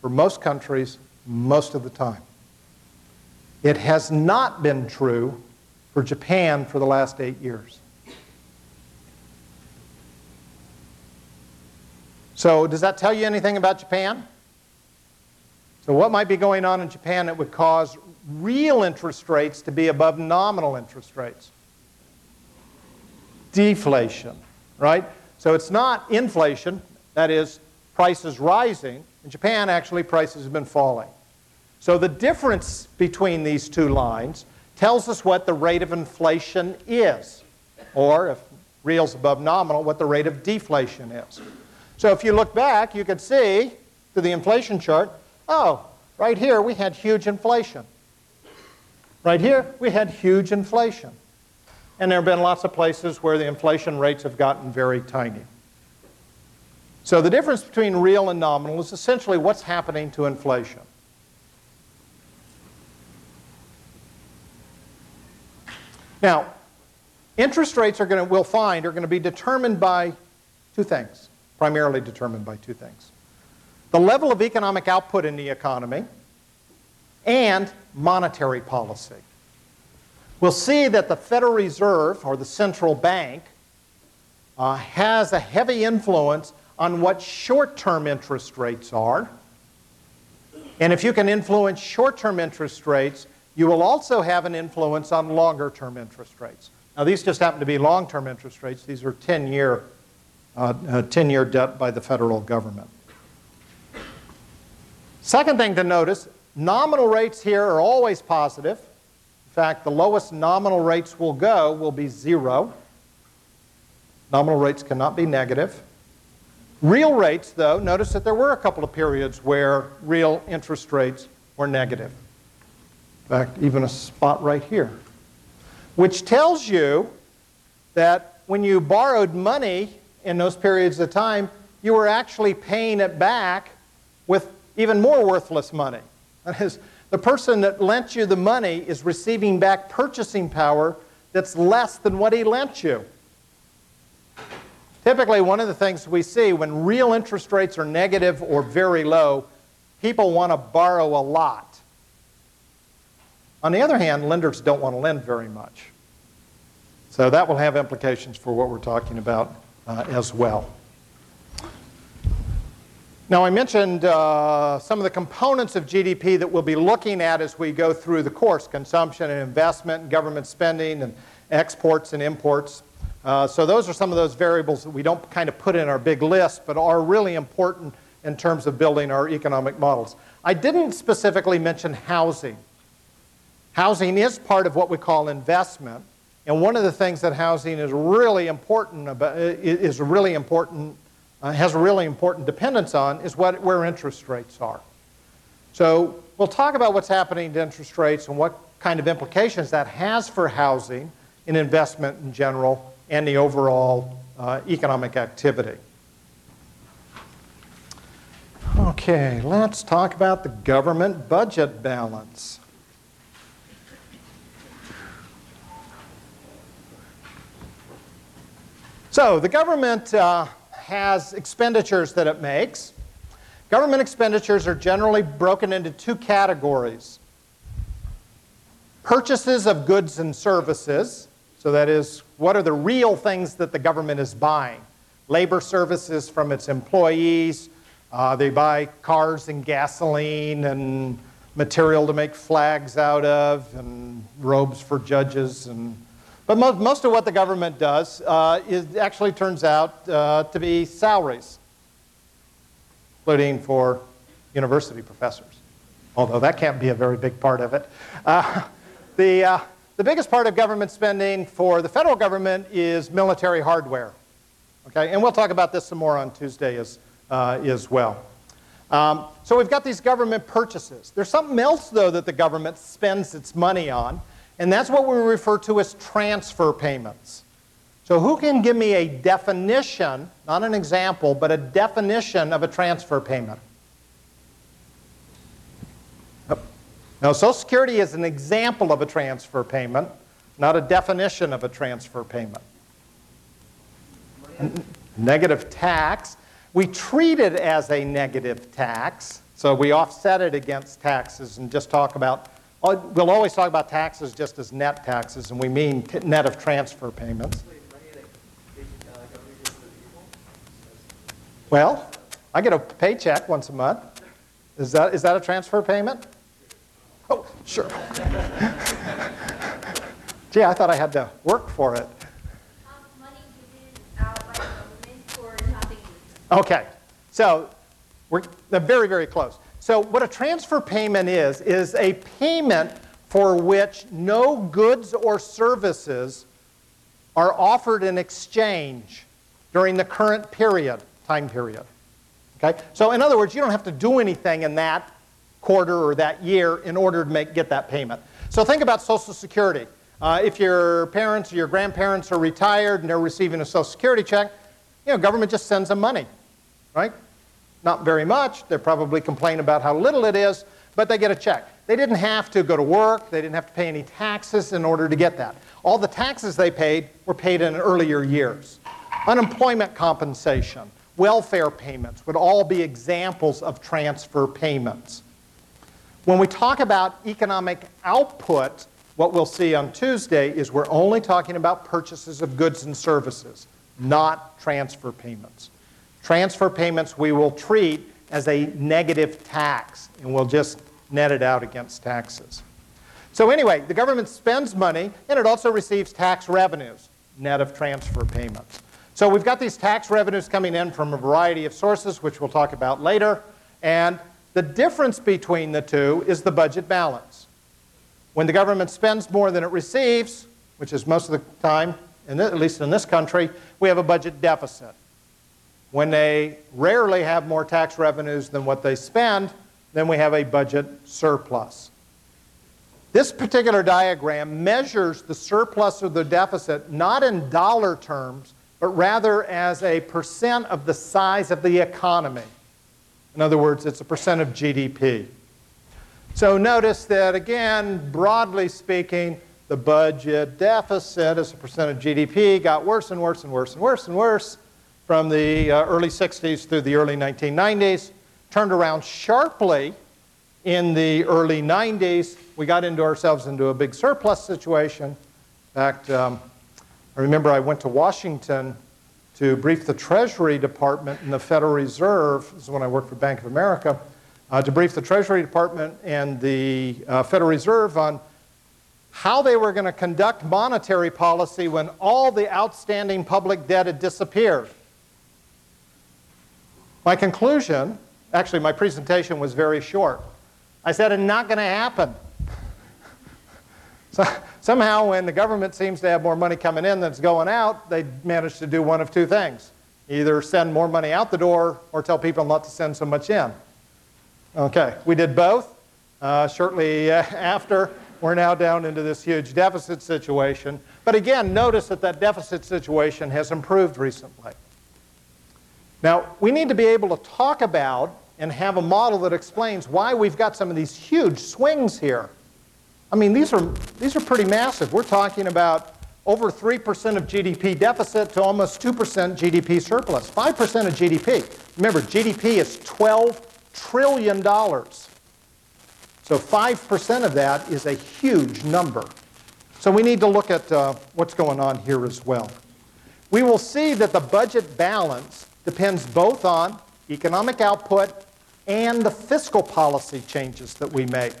for most countries most of the time. It has not been true for Japan for the last eight years. So, does that tell you anything about Japan? So, what might be going on in Japan that would cause real interest rates to be above nominal interest rates? Deflation, right? So, it's not inflation, that is, prices rising. In Japan, actually, prices have been falling. So, the difference between these two lines tells us what the rate of inflation is, or if real's above nominal, what the rate of deflation is. So, if you look back, you can see to the inflation chart Oh, right here we had huge inflation. Right here we had huge inflation. And there have been lots of places where the inflation rates have gotten very tiny. So the difference between real and nominal is essentially what's happening to inflation. Now, interest rates are going to, we'll find, are going to be determined by two things, primarily determined by two things the level of economic output in the economy, and monetary policy. We'll see that the Federal Reserve, or the central bank, uh, has a heavy influence on what short term interest rates are. And if you can influence short term interest rates, you will also have an influence on longer term interest rates. Now, these just happen to be long term interest rates, these are 10 year, uh, uh, 10 year debt by the federal government. Second thing to notice, nominal rates here are always positive. In fact, the lowest nominal rates will go will be zero. Nominal rates cannot be negative. Real rates, though, notice that there were a couple of periods where real interest rates were negative. In fact, even a spot right here. Which tells you that when you borrowed money in those periods of time, you were actually paying it back with even more worthless money. That is, the person that lent you the money is receiving back purchasing power that's less than what he lent you. Typically, one of the things we see when real interest rates are negative or very low, people want to borrow a lot. On the other hand, lenders don't want to lend very much. So that will have implications for what we're talking about uh, as well. Now, I mentioned uh, some of the components of GDP that we'll be looking at as we go through the course consumption and investment, and government spending, and exports and imports. Uh, so, those are some of those variables that we don't kind of put in our big list, but are really important in terms of building our economic models. I didn't specifically mention housing. Housing is part of what we call investment. And one of the things that housing is really important about, is really important uh, has a really important dependence on is what, where interest rates are. So we'll talk about what's happening to interest rates and what kind of implications that has for housing and investment in general and the overall uh, economic activity. Okay, let's talk about the government budget balance. So the government uh, has expenditures that it makes. Government expenditures are generally broken into two categories purchases of goods and services, so that is, what are the real things that the government is buying? Labor services from its employees, uh, they buy cars and gasoline and material to make flags out of, and robes for judges and but most, most of what the government does uh, is actually turns out uh, to be salaries, including for university professors, although that can't be a very big part of it. Uh, the, uh, the biggest part of government spending for the federal government is military hardware. Okay, and we'll talk about this some more on Tuesday as, uh, as well. Um, so we've got these government purchases. There's something else, though, that the government spends its money on. And that's what we refer to as transfer payments. So, who can give me a definition, not an example, but a definition of a transfer payment? Now, Social Security is an example of a transfer payment, not a definition of a transfer payment. Negative tax. We treat it as a negative tax, so we offset it against taxes and just talk about we'll always talk about taxes just as net taxes, and we mean t- net of transfer payments. Well, I get a paycheck once a month. Is that, is that a transfer payment? Oh, sure. Gee, I thought I had to work for it. money given out by government for shopping needs. Okay, so we're very, very close. So what a transfer payment is, is a payment for which no goods or services are offered in exchange during the current period, time period. Okay? So in other words, you don't have to do anything in that quarter or that year in order to make, get that payment. So think about Social Security. Uh, if your parents or your grandparents are retired and they're receiving a Social Security check, you know, government just sends them money, right? Not very much. They probably complain about how little it is, but they get a check. They didn't have to go to work. They didn't have to pay any taxes in order to get that. All the taxes they paid were paid in earlier years. Unemployment compensation, welfare payments would all be examples of transfer payments. When we talk about economic output, what we'll see on Tuesday is we're only talking about purchases of goods and services, not transfer payments. Transfer payments we will treat as a negative tax, and we'll just net it out against taxes. So anyway, the government spends money, and it also receives tax revenues, net of transfer payments. So we've got these tax revenues coming in from a variety of sources, which we'll talk about later, and the difference between the two is the budget balance. When the government spends more than it receives, which is most of the time, at least in this country, we have a budget deficit. When they rarely have more tax revenues than what they spend, then we have a budget surplus. This particular diagram measures the surplus or the deficit not in dollar terms, but rather as a percent of the size of the economy. In other words, it's a percent of GDP. So notice that, again, broadly speaking, the budget deficit as a percent of GDP got worse and worse and worse and worse and worse from the uh, early 60s through the early 1990s, turned around sharply in the early 90s. We got into ourselves into a big surplus situation. In fact, um, I remember I went to Washington to brief the Treasury Department and the Federal Reserve. This is when I worked for Bank of America uh, to brief the Treasury Department and the uh, Federal Reserve on how they were going to conduct monetary policy when all the outstanding public debt had disappeared. My conclusion, actually, my presentation was very short. I said, it's not going to happen. so, somehow, when the government seems to have more money coming in than it's going out, they manage to do one of two things either send more money out the door or tell people not to send so much in. Okay, we did both. Uh, shortly after, we're now down into this huge deficit situation. But again, notice that that deficit situation has improved recently. Now, we need to be able to talk about and have a model that explains why we've got some of these huge swings here. I mean, these are, these are pretty massive. We're talking about over 3% of GDP deficit to almost 2% GDP surplus, 5% of GDP. Remember, GDP is 12 trillion dollars. So 5% of that is a huge number. So we need to look at uh, what's going on here as well. We will see that the budget balance depends both on economic output and the fiscal policy changes that we make.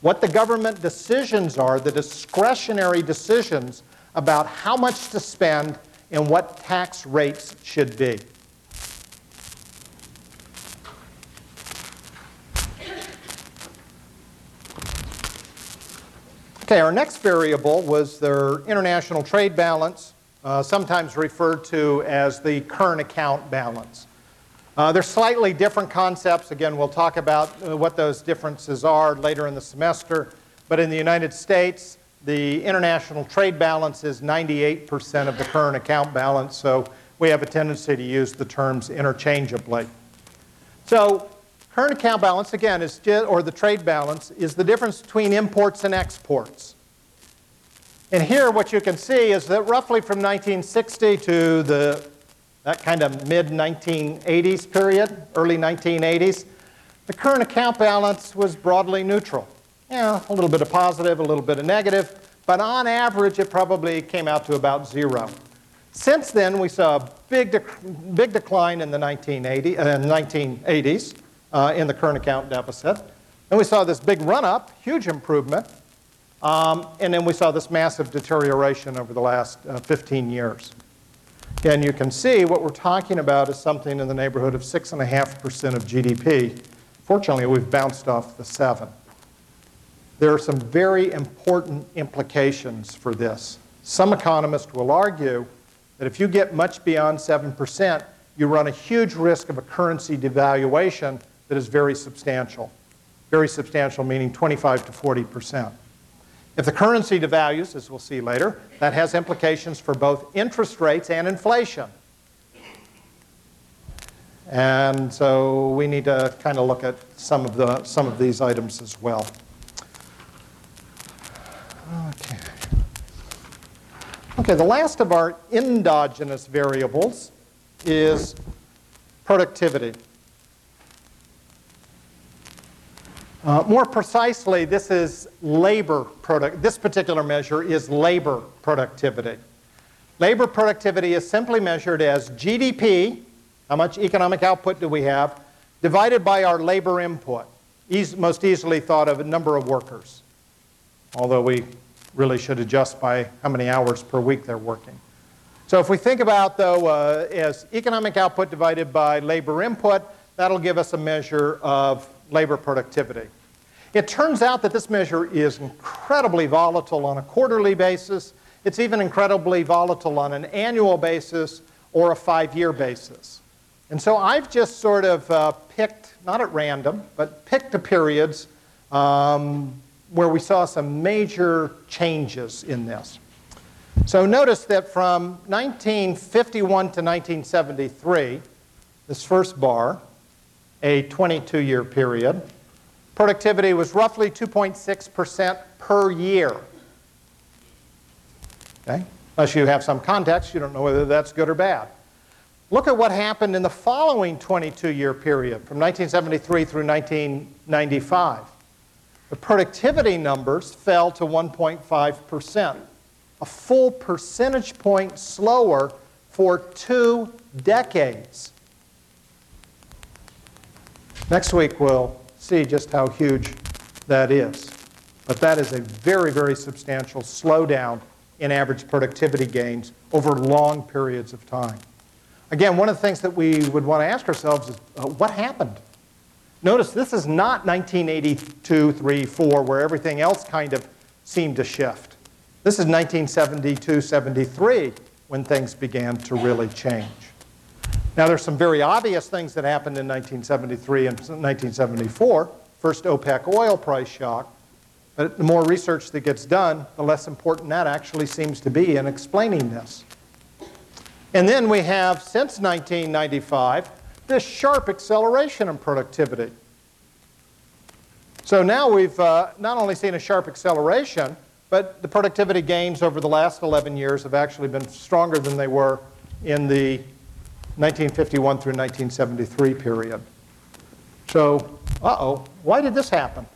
What the government decisions are, the discretionary decisions about how much to spend and what tax rates should be. Okay, our next variable was their international trade balance, uh, sometimes referred to as the current account balance. Uh, they're slightly different concepts. Again, we'll talk about uh, what those differences are later in the semester. But in the United States, the international trade balance is 98% of the current account balance, so we have a tendency to use the terms interchangeably. So Current account balance, again, is or the trade balance, is the difference between imports and exports. And here what you can see is that roughly from 1960 to the, that kind of mid-1980s period, early 1980s, the current account balance was broadly neutral. yeah, a little bit of positive, a little bit of negative, but on average, it probably came out to about zero. Since then, we saw a big, dec- big decline in the 1980, uh, 1980s uh, in the current account deficit. And we saw this big run up, huge improvement. Um, and then we saw this massive deterioration over the last uh, 15 years. And you can see what we're talking about is something in the neighborhood of 6.5% of GDP. Fortunately, we've bounced off the 7. There are some very important implications for this. Some economists will argue that if you get much beyond 7%, you run a huge risk of a currency devaluation that is very substantial. Very substantial, meaning 25 to 40%. If the currency devalues, as we'll see later, that has implications for both interest rates and inflation. And so we need to kind of look at some of, the, some of these items as well. Okay. Okay, the last of our endogenous variables is productivity. Uh, more precisely, this is labor product. This particular measure is labor productivity. Labor productivity is simply measured as GDP, how much economic output do we have, divided by our labor input. Eas most easily thought of a number of workers, although we really should adjust by how many hours per week they're working. So if we think about, though, uh, as economic output divided by labor input, that'll give us a measure of labor productivity. It turns out that this measure is incredibly volatile on a quarterly basis. It's even incredibly volatile on an annual basis or a five-year basis. And so I've just sort of uh, picked, not at random, but picked the periods um, where we saw some major changes in this. So notice that from 1951 to 1973, this first bar, a 22-year period, productivity was roughly 2.6% per year. Okay? Unless you have some context, you don't know whether that's good or bad. Look at what happened in the following 22-year period, from 1973 through 1995. The productivity numbers fell to 1.5%, a full percentage point slower for two decades. Next week, we'll see just how huge that is. But that is a very, very substantial slowdown in average productivity gains over long periods of time. Again, one of the things that we would want to ask ourselves is uh, what happened? Notice this is not 1982, 3, 4, where everything else kind of seemed to shift. This is 1972, 73, when things began to really change. Now, there's some very obvious things that happened in 1973 and 1974. First, OPEC oil price shock. But the more research that gets done, the less important that actually seems to be in explaining this. And then we have, since 1995, this sharp acceleration in productivity. So now we've uh, not only seen a sharp acceleration, but the productivity gains over the last 11 years have actually been stronger than they were in the 1951 through 1973 period. So, uh-oh, why did this happen?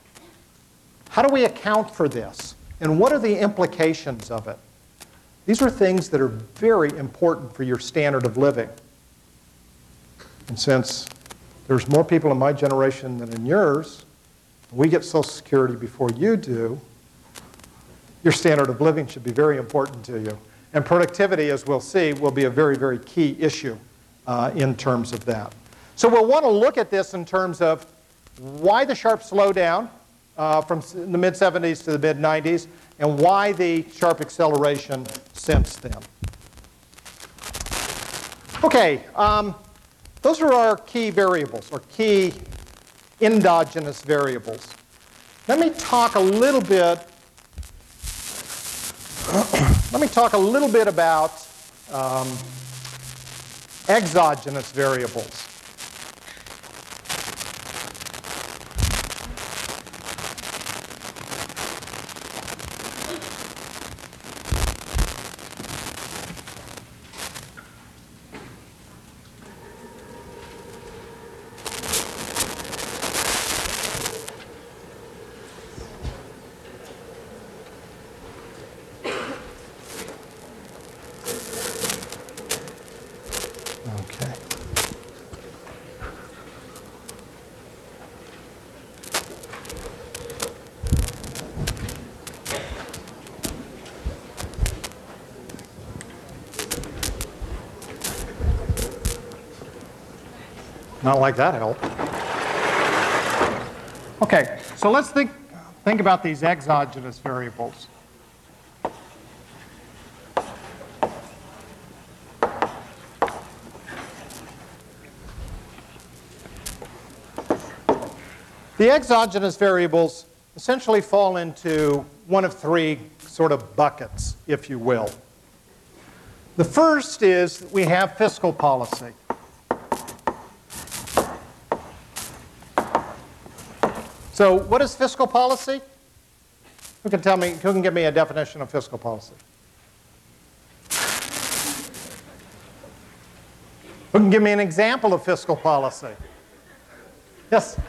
How do we account for this? And what are the implications of it? These are things that are very important for your standard of living. And since there's more people in my generation than in yours, we get Social Security before you do, your standard of living should be very important to you. And productivity, as we'll see, will be a very, very key issue uh, in terms of that. So we'll want to look at this in terms of why the sharp slowdown uh, from the mid 70s to the mid 90s and why the sharp acceleration since then. Okay, um, those are our key variables, or key endogenous variables. Let me talk a little bit. let me talk a little bit about um, exogenous variables. Like that helped. Okay, so let's think, think about these exogenous variables. The exogenous variables essentially fall into one of three sort of buckets, if you will. The first is we have fiscal policy. So, what is fiscal policy? Who can tell me, who can give me a definition of fiscal policy? Who can give me an example of fiscal policy? Yes?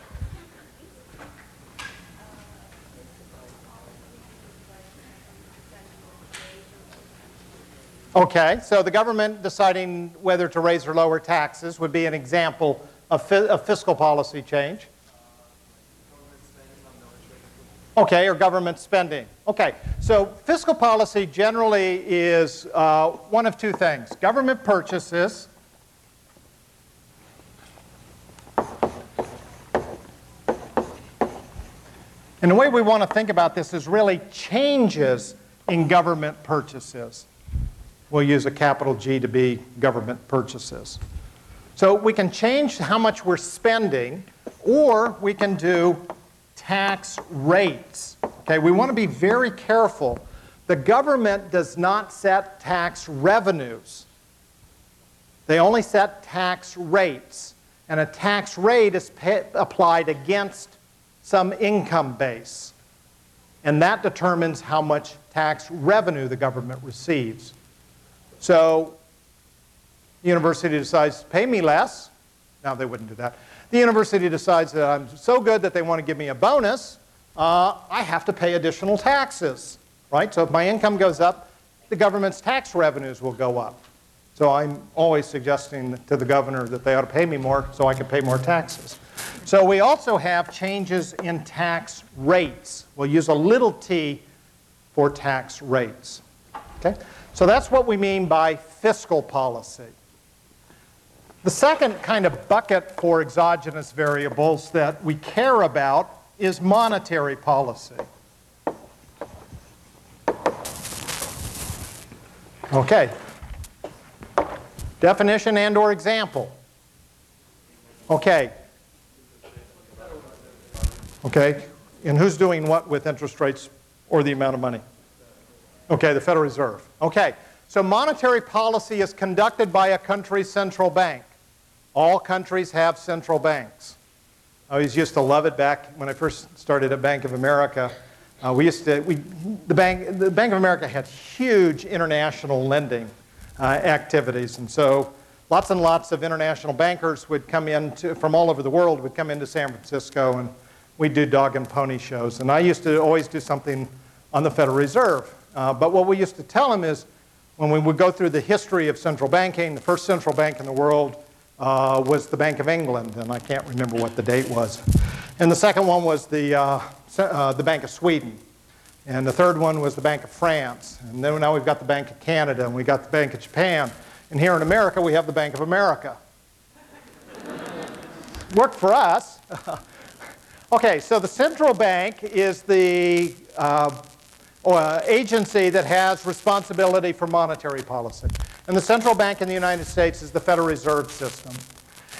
Okay, so the government deciding whether to raise or lower taxes would be an example of, fi- of fiscal policy change. Okay, or government spending. Okay, so fiscal policy generally is uh, one of two things government purchases. And the way we want to think about this is really changes in government purchases. We'll use a capital G to be government purchases. So we can change how much we're spending, or we can do tax rates. Okay, we want to be very careful. The government does not set tax revenues. They only set tax rates. And a tax rate is pa- applied against some income base. And that determines how much tax revenue the government receives. So the university decides to pay me less. Now, they wouldn't do that. The university decides that I'm so good that they want to give me a bonus. Uh, I have to pay additional taxes, right? So if my income goes up, the government's tax revenues will go up. So I'm always suggesting to the governor that they ought to pay me more so I can pay more taxes. So we also have changes in tax rates. We'll use a little t for tax rates. Okay? So that's what we mean by fiscal policy. The second kind of bucket for exogenous variables that we care about is monetary policy. Okay. Definition and or example. Okay. Okay. And who's doing what with interest rates or the amount of money? Okay, the Federal Reserve. Okay, so monetary policy is conducted by a country's central bank. All countries have central banks. I always used to love it back when I first started at Bank of America. Uh, we used to, we, the, bank, the Bank of America had huge international lending uh, activities, and so lots and lots of international bankers would come in to, from all over the world would come into San Francisco, and we'd do dog and pony shows. And I used to always do something on the Federal Reserve. Uh, but what we used to tell them is when we would go through the history of central banking, the first central bank in the world uh, was the Bank of England, and I can't remember what the date was. And the second one was the, uh, uh, the Bank of Sweden. And the third one was the Bank of France. And then now we've got the Bank of Canada, and we've got the Bank of Japan. And here in America, we have the Bank of America. Worked for us. okay, so the central bank is the uh, agency that has responsibility for monetary policy. And the central bank in the United States is the Federal Reserve System.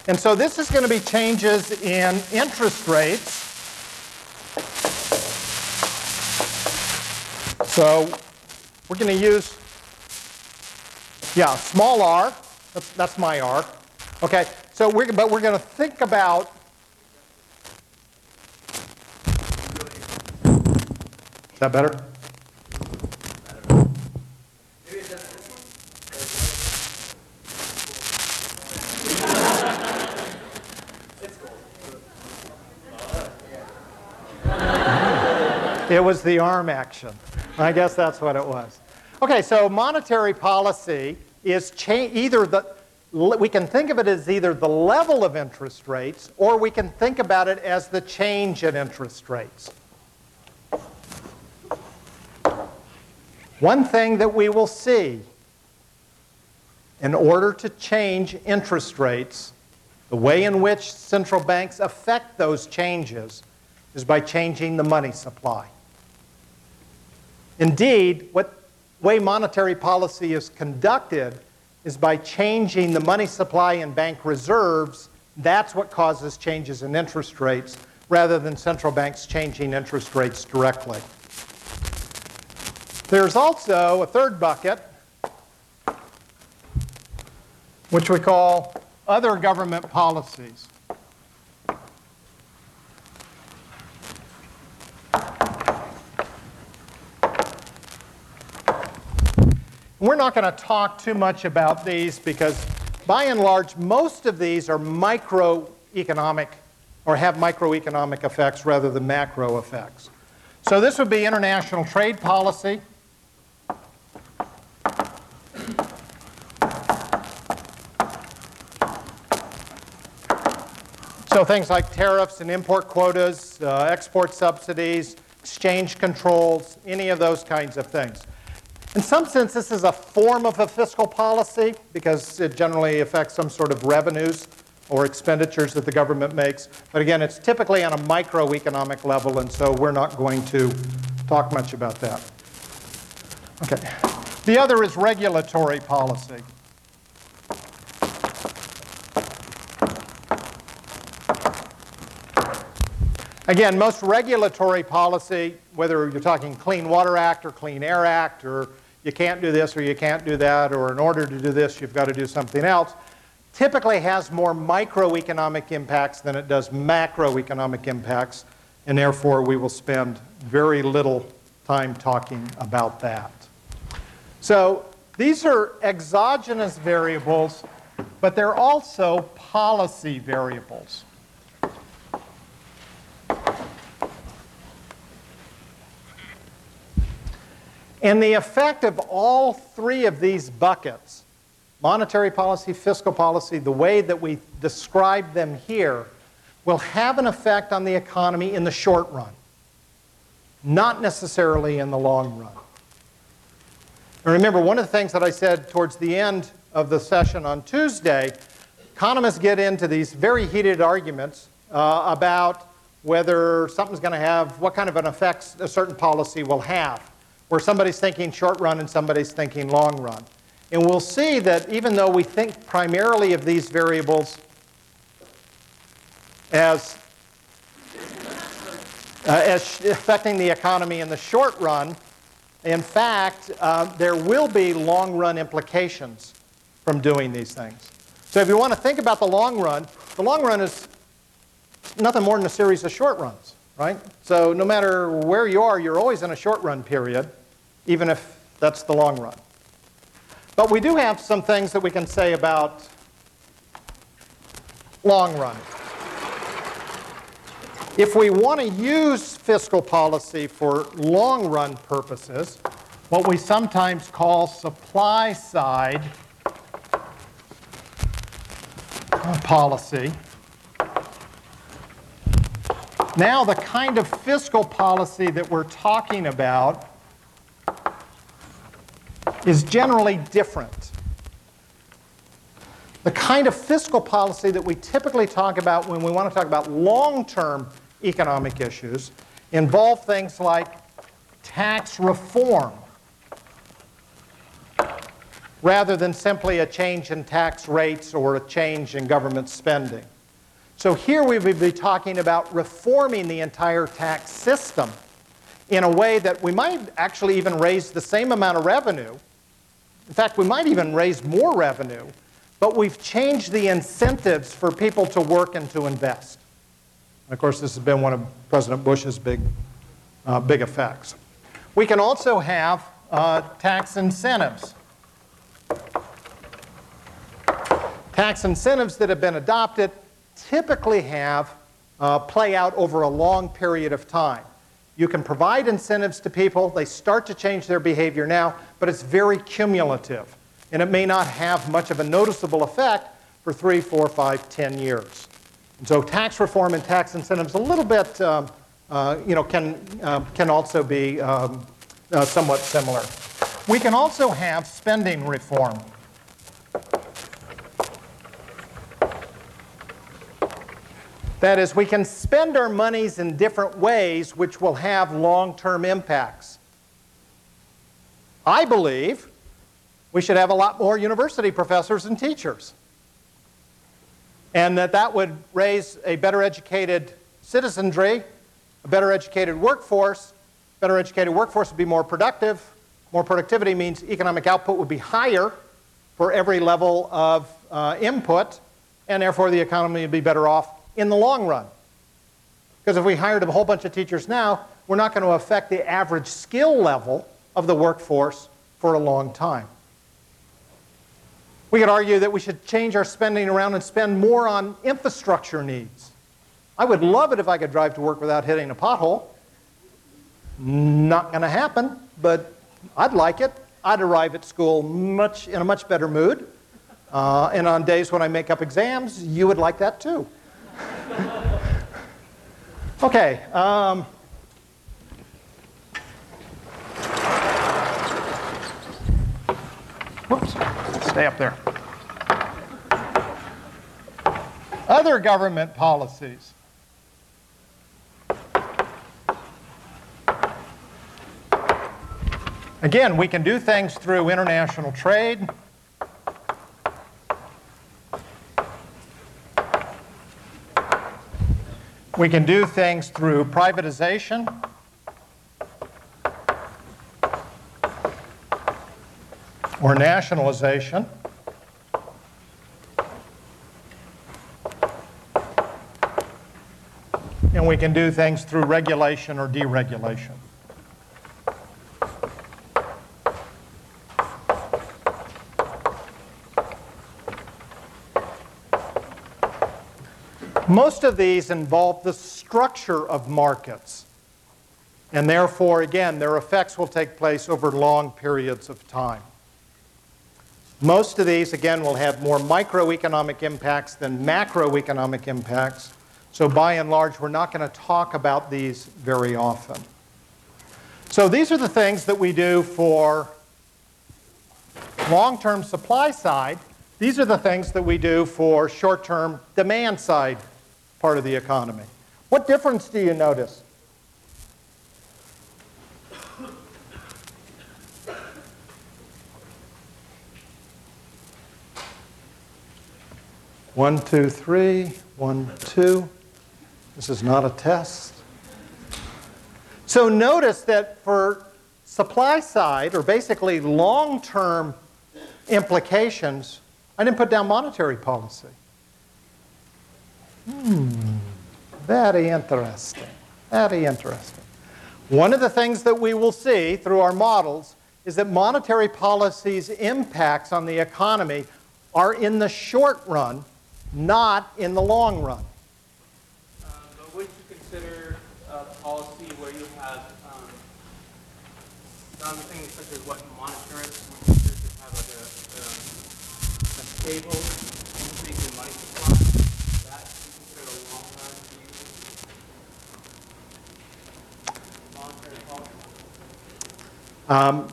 And so this is going to be changes in interest rates. So we're going to use, yeah, small r. That's, that's my r. Okay, so we're, but we're going to think about Is that better? It was the arm action. I guess that's what it was. Okay, so monetary policy is cha- either the, we can think of it as either the level of interest rates or we can think about it as the change in interest rates. One thing that we will see in order to change interest rates The way in which central banks affect those changes is by changing the money supply. Indeed, what way monetary policy is conducted is by changing the money supply and bank reserves. That's what causes changes in interest rates rather than central banks changing interest rates directly. There's also a third bucket, which we call other government policies. We're not going to talk too much about these because, by and large, most of these are microeconomic or have microeconomic effects rather than macro effects. So, this would be international trade policy. So, things like tariffs and import quotas, uh, export subsidies, exchange controls, any of those kinds of things. In some sense, this is a form of a fiscal policy because it generally affects some sort of revenues or expenditures that the government makes. But again, it's typically on a microeconomic level, and so we're not going to talk much about that. Okay. The other is regulatory policy. Again, most regulatory policy, whether you're talking Clean Water Act or Clean Air Act or you can't do this or you can't do that, or in order to do this, you've got to do something else, typically has more microeconomic impacts than it does macroeconomic impacts, and therefore we will spend very little time talking about that. So these are exogenous variables, but they're also policy variables. And the effect of all three of these buckets monetary policy, fiscal policy, the way that we describe them here will have an effect on the economy in the short run, not necessarily in the long run. And remember, one of the things that I said towards the end of the session on Tuesday, economists get into these very heated arguments uh, about whether something's going to have, what kind of an effect a certain policy will have where somebody's thinking short run and somebody's thinking long run. And we'll see that even though we think primarily of these variables as, uh, as affecting the economy in the short run, in fact, uh, there will be long run implications from doing these things. So if you want to think about the long run, the long run is nothing more than a series of short runs, right? So no matter where you are, you're always in a short run period even if that's the long run. But we do have some things that we can say about long run. If we want to use fiscal policy for long run purposes, what we sometimes call supply side uh, policy, now the kind of fiscal policy that we're talking about is generally different. The kind of fiscal policy that we typically talk about when we want to talk about long term economic issues involve things like tax reform rather than simply a change in tax rates or a change in government spending. So here we would be talking about reforming the entire tax system in a way that we might actually even raise the same amount of revenue in fact, we might even raise more revenue, but we've changed the incentives for people to work and to invest. And of course, this has been one of President Bush's big, uh, big effects. We can also have uh, tax incentives. Tax incentives that have been adopted typically have uh, play out over a long period of time. You can provide incentives to people. They start to change their behavior now, but it's very cumulative. And it may not have much of a noticeable effect for three, four, five, ten years. And so tax reform and tax incentives a little bit, um, uh, you know, can, uh, can also be um, uh, somewhat similar. We can also have spending reform. That is, we can spend our monies in different ways which will have long term impacts. I believe we should have a lot more university professors and teachers. And that that would raise a better educated citizenry, a better educated workforce. Better educated workforce would be more productive. More productivity means economic output would be higher for every level of uh, input, and therefore the economy would be better off in the long run. Because if we hired a whole bunch of teachers now, we're not going to affect the average skill level of the workforce for a long time. We could argue that we should change our spending around and spend more on infrastructure needs. I would love it if I could drive to work without hitting a pothole. Not going to happen, but I'd like it. I'd arrive at school much in a much better mood. Uh, and on days when I make up exams, you would like that too. okay. Um, whoops. Stay up there. Other government policies. Again, we can do things through international trade. We can do things through privatization. Or nationalization. And we can do things through regulation or deregulation. Most of these involve the structure of markets. And therefore, again, their effects will take place over long periods of time. Most of these, again, will have more microeconomic impacts than macroeconomic impacts. So by and large, we're not going to talk about these very often. So these are the things that we do for long-term supply side. These are the things that we do for short-term demand side part of the economy. What difference do you notice? One, two, three, one, two. This is not a test. So notice that for supply side, or basically long term implications, I didn't put down monetary policy. Hmm, very interesting. Very interesting. One of the things that we will see through our models is that monetary policy's impacts on the economy are in the short run, not in the long run. Uh, but would you consider a policy where you have um, something such as what monetarists would consider have like a, um, a stable increase in money supply? That you consider a long run? Monetary policy? Um,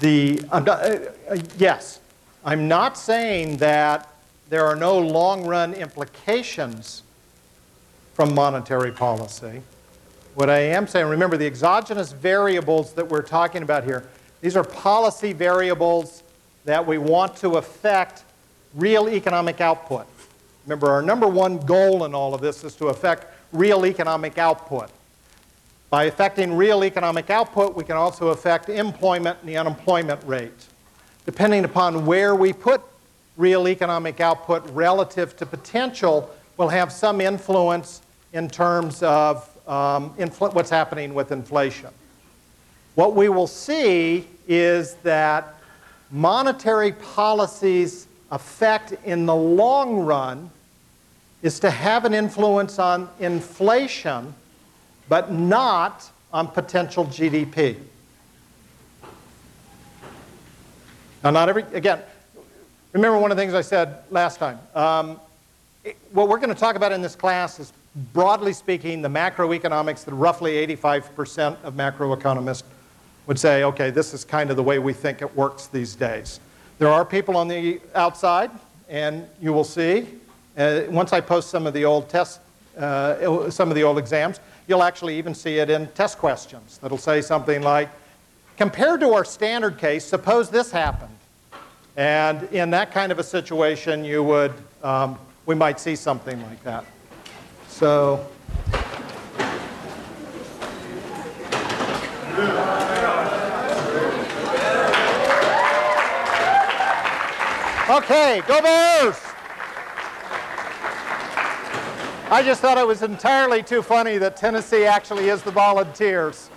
the, I'm not- uh, uh, yes, I'm not saying that there are no long run implications from monetary policy. What I am saying, remember the exogenous variables that we're talking about here, these are policy variables that we want to affect real economic output. Remember, our number one goal in all of this is to affect real economic output. By affecting real economic output, we can also affect employment and the unemployment rate. Depending upon where we put real economic output relative to potential, will have some influence in terms of um, infl- what's happening with inflation. What we will see is that monetary policy's effect in the long run is to have an influence on inflation, but not on potential GDP. Now, not every, again, remember one of the things I said last time. Um, it- what we're going to talk about in this class is, broadly speaking, the macroeconomics that roughly 85% of macroeconomists would say, okay, this is kind of the way we think it works these days. There are people on the outside, and you will see, uh, once I post some of the old tests, uh, some of the old exams. You'll actually even see it in test questions that'll say something like, compared to our standard case, suppose this happened. And in that kind of a situation, you would, um, we might see something like that. So, okay, go Bears! I just thought it was entirely too funny that Tennessee actually is the Volunteers.